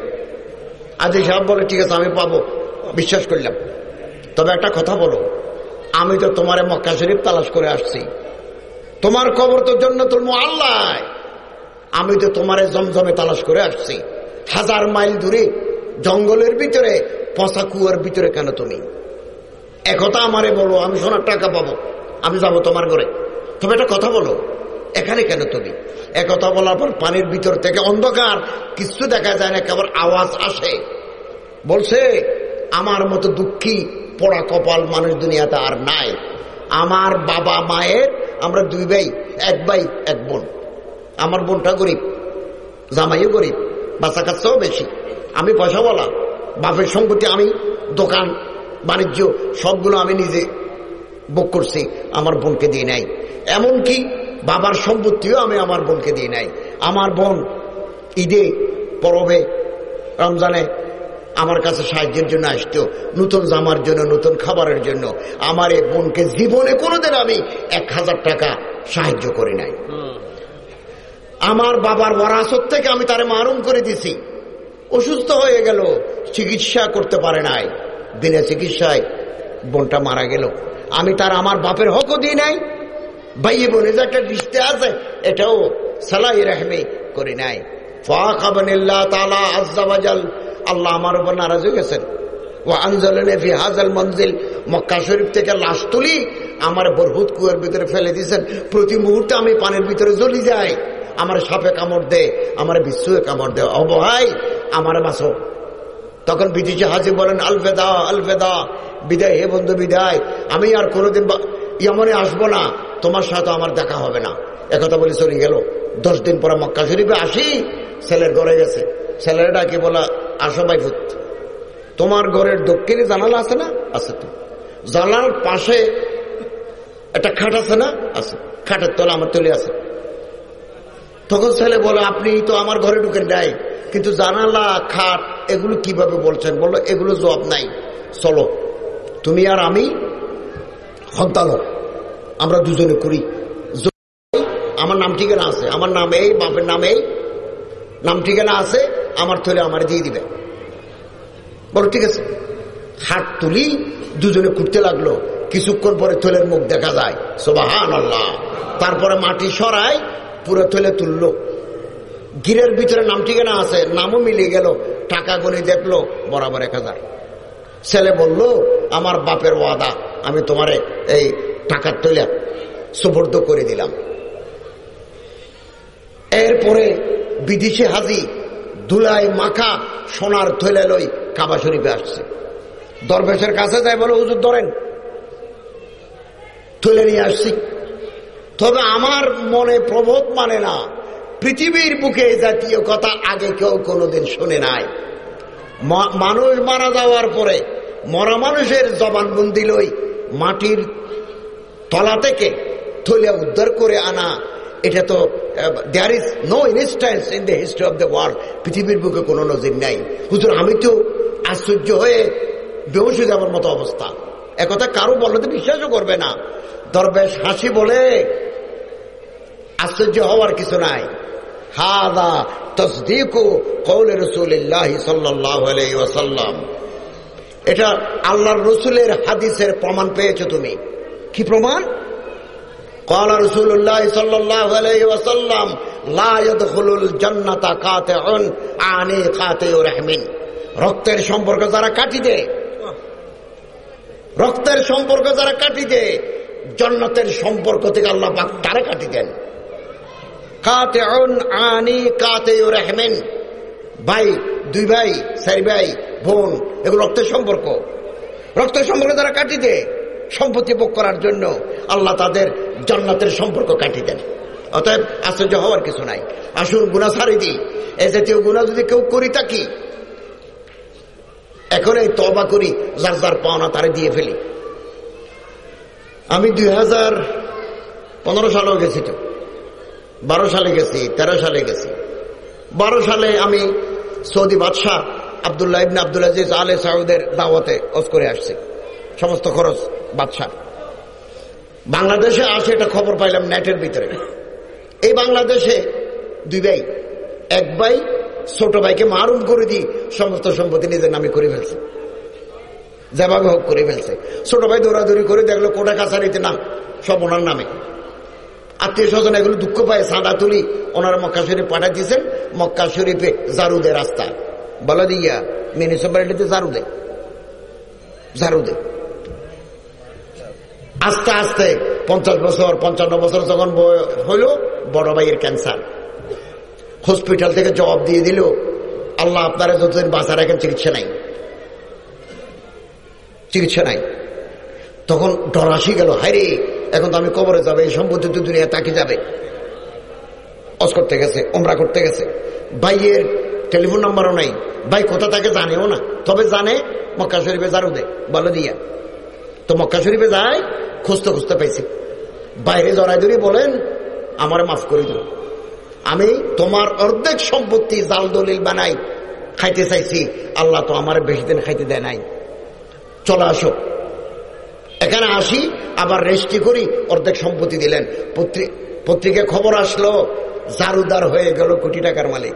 আজি সাহেব বলে, ঠিক আছে, আমি পাবো। বিশ্বাস করলাম। তবে একটা কথা বলো, আমি তো তোমার মক্কা শরীফ তালাশ করে আসছি। তোমার কবর তো জন্য তোর আল্লাহ আমি তো তোমার জমজমে তালাশ করে আসছি। হাজার মাইল দূরে, জঙ্গলের ভিতরে, পচা কুয়ার ভিতরে কেন তুমি? একথা আমারে বলো, আমি সোনার টাকা পাবো, আমি যাব তোমার ঘরে। তবে একটা কথা বলো, এখানে কেন তুমি? একথা বলার পর পানির ভিতর থেকে অন্ধকার, কিছু দেখা যায় না, কেবল আওয়াজ আসে। বলছে, আমার মতো দুঃখী, পড়া কপাল মানুষ দুনিয়াতে আর নাই। আমার বাবা মায়ের, আমরা দুই ভাই, এক ভাই, এক বোন। আমার বোনটা গরিব, জামাইও গরিব, বাচ্চা কাচ্চাও বেশি। আমি পয়সা বলা বাপের সম্পত্তি আমি দোকান বাণিজ্য, সবগুলো আমি নিজে বুক করছি, আমার বোনকে দিয়ে নাই। এমনকি বাবার সম্পত্তিও আমি আমার বোনকে দিয়ে নাই। আমার বোন ঈদে, পরবে, রমজানে আমার কাছে সাহায্যের জন্য আসতো, নতুন জামার জন্য, নতুন খাবারের জন্য। আমার এই বোনকে জীবনে কোনোদিন আমি এক হাজার টাকা সাহায্য করি নাই। আমার বাবার বরাসত থেকে আমি তারে মারুম করে দিছি। অসুস্থ হয়ে গেল, চিকিৎসা করতে পারে নাই। বিনা চিকিৎসায় বোনটা মারা গেল। আমি তার আমার বাপের হকও দিই নাই। ভাইয়ে বোনে যে একটা রিস্তে আছে, এটাও সালাই রেহমে করি নাই। আল্লাহ আমার উপর নারাজ ও মক্কা শরীফ থেকে লাশ তুলি আমার ভিতরে ফেলে দিয়েছেন। প্রতি মুহূর্তে আমি পানির ভিতরে যাই। আমার সাপে কামড় দে আমার কামড় অবহাই আমার বাসো। তখন বিদেশি হাজি বলেন, আলফেদা আলফেদা। বিদায়, হে বন্ধু, বিদায়। আমি আর কোনোদিন ইয়ামনে আসব না। তোমার সাথে আমার দেখা হবে না। একথা বলে চলে গেল। দশ দিন পরে মক্কা শরীফে আসি, ছেলের ঘরে গেছে। ছেলের ডাকে বলা, আসো ফুট তোমার ঘরের দক্ষিণে জানালা আছে না? আছে তো। জানালার পাশে একটা খাট আছে না? আছে। খাটের তলা আমার তলে আছে। তখন ছেলে বলে, আপনি তো আমার ঘরে ঢুকে দেয় কিন্তু জানালা, খাট, এগুলো কীভাবে বলছেন? বলল, এগুলো জবাব নাই। চলো, তুমি আর আমি সন্তানক আমরা দুজনে করি। আমার নাম ঠিকানা আছে, আমার নাম এই, বাপের নাম এই, নাম ঠিকানা আছে, আমার থলে আমার দিয়ে দিবে। বলো, ঠিক আছে। হাট তুলি, দুজনে কুটতে লাগল। কিছুক্ষণ পরে থলের মুখ দেখা যায়। সোবাহান আল্লাহ তারপরে মাটি সরায়, পুরো থলে তুললো। গিরের ভিতরে নাম ঠিকানা আছে, নামও মিলিয়ে গেল। টাকা গণি দেখল, বরাবর এক হাজার। ছেলে বলল, আমার বাপের ওয়াদা, আমি তোমারে এই টাকার তৈলা সুবর্দ করে দিলাম। এরপরে বিদেশি হাজি দুলাই মাখা সোনার থইলে লই কাবা শরীফে আসছে। দরবেশের কাছে যায় বলে, হুজুর, ধরেন তুলে নিয়ে আসছি। তবে আমার মনে প্রবোধ মানে না পৃথিবীর বুকে জাতীয় কথা আগে কেউ কোনোদিন শুনে নাই। মানুষ মারা যাওয়ার পরে মরা মানুষের জবানবন্দি লই মাটির তলা থেকে থলে উদ্ধার করে আনা, এটা তো there is no instance in the history of the world পৃথিবীর বুকে কোনো নজির নাই। হুজুর, আমি তো আশ্চর্য হয়ে বেহসে যাওয়ার মতো অবস্থা। একথা কারও বললে তো বিশ্বাসও করবে না। দরবেশ হাসি বলে, আশ্চর্য হওয়ার কিছু নাই। হাদা তসদিকু কৌল রসুল্লাহ সাল্লাহ ওয়াসাল্লাম এটা আল্লাহর রসুলের হাদিসের প্রমাণ পেয়েছো তুমি কি প্রমাণ قال رسول الله صلى الله عليه وسلم لا يدخل الجنة قاطع عاني قاطع رحم রক্তের সম্পর্ক যারা কাটি দেয় রক্তের সম্পর্ক যারা কাটি দেয় জন্নতের সম্পর্ক থেকে আল্লাহ পাক তারা কাটি দেন আনি ভাই, দুই ভাই, চারি ভাই, বোন, এগুলো রক্তের সম্পর্ক। রক্তের সম্পর্ক যারা কাটি সম্পত্তি ভোগ করার জন্য আল্লাহ তাদের জান্নাতের সম্পর্ক কাটি দেন। অতএব আশ্চর্য হওয়ার কিছু নাই। আসুন গুণা ছাড়ি দিই। এ জাতীয় গুণা যদি কেউ করি থাকি, এখন এই তবা করি, যার যার পাওনা তারে দিয়ে ফেলি। আমি দুই হাজার পনেরো সালেও গেছি তো। বারো সালে গেছি, তেরো সালে গেছি। বারো সালে আমি সৌদি বাদশাহ আবদুল্লাহ ইবনে আব্দুল আজিজ আলে সাউদের দাওয়াতে অস করে আসছি। সমস্ত খরচ বাদশাহ। বাংলাদেশে আসে এটা খবর পাইলাম নেটের ভিতরে। এই বাংলাদেশে দুই ভাই, এক ভাই ছোট ভাইকে মারুম করে দিই সমস্ত সম্পত্তি নিজের নামে করে ফেলছে। যেভাবে হোক করে ফেলছে। ছোট ভাই দৌড়াদৌড়ি করে দেখল কোটা কাছারিতে নাম সব ওনার নামে। আত্মীয় স্বজন এগুলো দুঃখ পায়, সাদা তুলি ওনারা মক্কা শরীফ পাঠা দিয়েছেন। মক্কা শরীফে জারুদে রাস্তা। বলা দিয়া মিউনিসিপ্যালিটিতে জারুদে। জারুদে। আস্তে আস্তে পঞ্চাশ বছর, পঞ্চান্ন বছর যখন হইল বড় ভাইয়ের ক্যান্সার। হসপিটাল থেকে জবাব দিয়ে দিল, আল্লাহ আপনারা যতদিন বাঁচা রাখেন চিকিৎসা নাই। চিকিৎসা নাই। তখন ডর আসি গেল হাইরে এখন তো আমি কবরে যাবে, এই সম্পত্তি তো দুনিয়া তাকে যাবে। অস করতে গেছে ওমরা করতে গেছে। ভাইয়ের টেলিফোন নাম্বারও নাই। ভাই কোথা তাকে জানেও না। তবে জানে মক্কা শরীফে জারু দে, বলে দিয়া। তো মক্কা শরীফে যায়, খুঁজতে খুঁজতে পাইছি। বাইরে জড়াই ধরে বলেন, আমার মাফ করে দিল আমি তোমার অর্ধেক সম্পত্তি জাল দলিল বানাই, খাইতে চাইছি। আল্লাহ তো আমার বেশি দিন খাইতে দেয় নাই। চলে আসো। এখানে আসি, আবার রেস্টি করি, অর্ধেক সম্পত্তি দিলেন। পত্রিকায় খবর আসলো, জারুদার হয়ে গেল কোটি টাকার মালিক।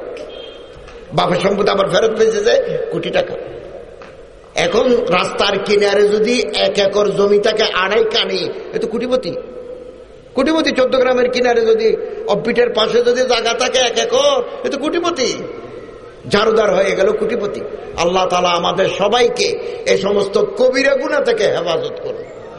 বাপের সম্পত্তি আবার ফেরত পেয়েছে যে কোটি টাকা। এখন রাস্তার কিনারে যদি এক একর জমি থাকে আড়াই কানি, এ তো কুটিপতি। কুটিপতি চোদ্দ গ্রামের কিনারে যদি অপিটের পাশে যদি জায়গা থাকে এক একর, এ তো কুটিপতি। ঝাড়ুদার হয়ে গেল কুটিপতি। আল্লাহ তালা আমাদের সবাইকে এই সমস্ত কবিরা গুণা থেকে হেফাজত করুন।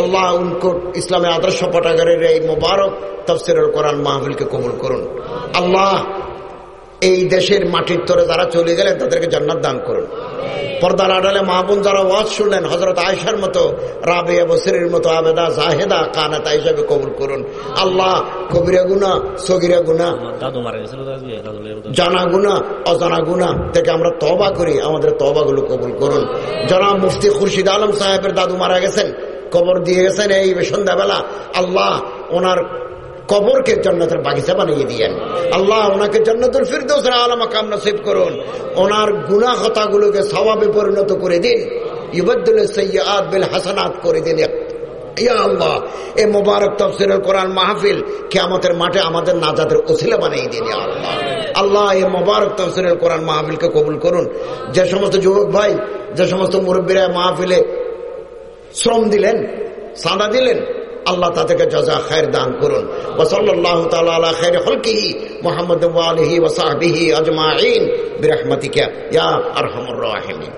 আল্লাহ উনকো ইসলামের আদর্শ পটাগারের এই মোবারক তফসিরুল কোরআন মাহফিলকে কবুল করুন। আল্লাহ এই দেশের মাটির তরে যারা চলে গেলেন তাদেরকে জান্নাত দান করুন। পর্দার আড়ালে মাহবুন যারা ওয়াজ শুনলেন হজরত আয়সার মতো রাবে বসিরের মতো আবেদা, জাহেদা, কানাতা হিসাবে কবুল করুন। আল্লাহ কবিরা গুনা সগিরা গুনা জানা গুনা অজানা গুনা থেকে আমরা তবা করি, আমাদের তবাগুলো কবুল করুন। জনাব মুফতি খুরশিদ আলম সাহেবের দাদু মারা গেছেন কবর দিয়ে গেছেন এই সন্ধ্যাবেলা। আল্লাহ ওনার কবরকে জন্নতের বাগিচা বানিয়ে দিয়েন। আল্লাহ ওনাকে জন্নতুল ফিরদৌসের আলমা কাম নসিব করুন। ওনার গুনা হতাগুলোকে স্বভাবে পরিণত করে দিন। ইবদুল সৈয়াদ বিল হাসানাত করে দিন। কবুল করুন। যে সমস্ত যুবক ভাই, যে সমস্ত মুরব্বীরা মাহফিলে শ্রম দিলেন, সাদা দিলেন। আল্লাহ তাদেরকে যজা খায়ের দান করুন। মোহাম্মদ আলহি ওসাহবিহি আজমাইন। বিরহমতিকা ইয়া আরহামুর রাহিমিন।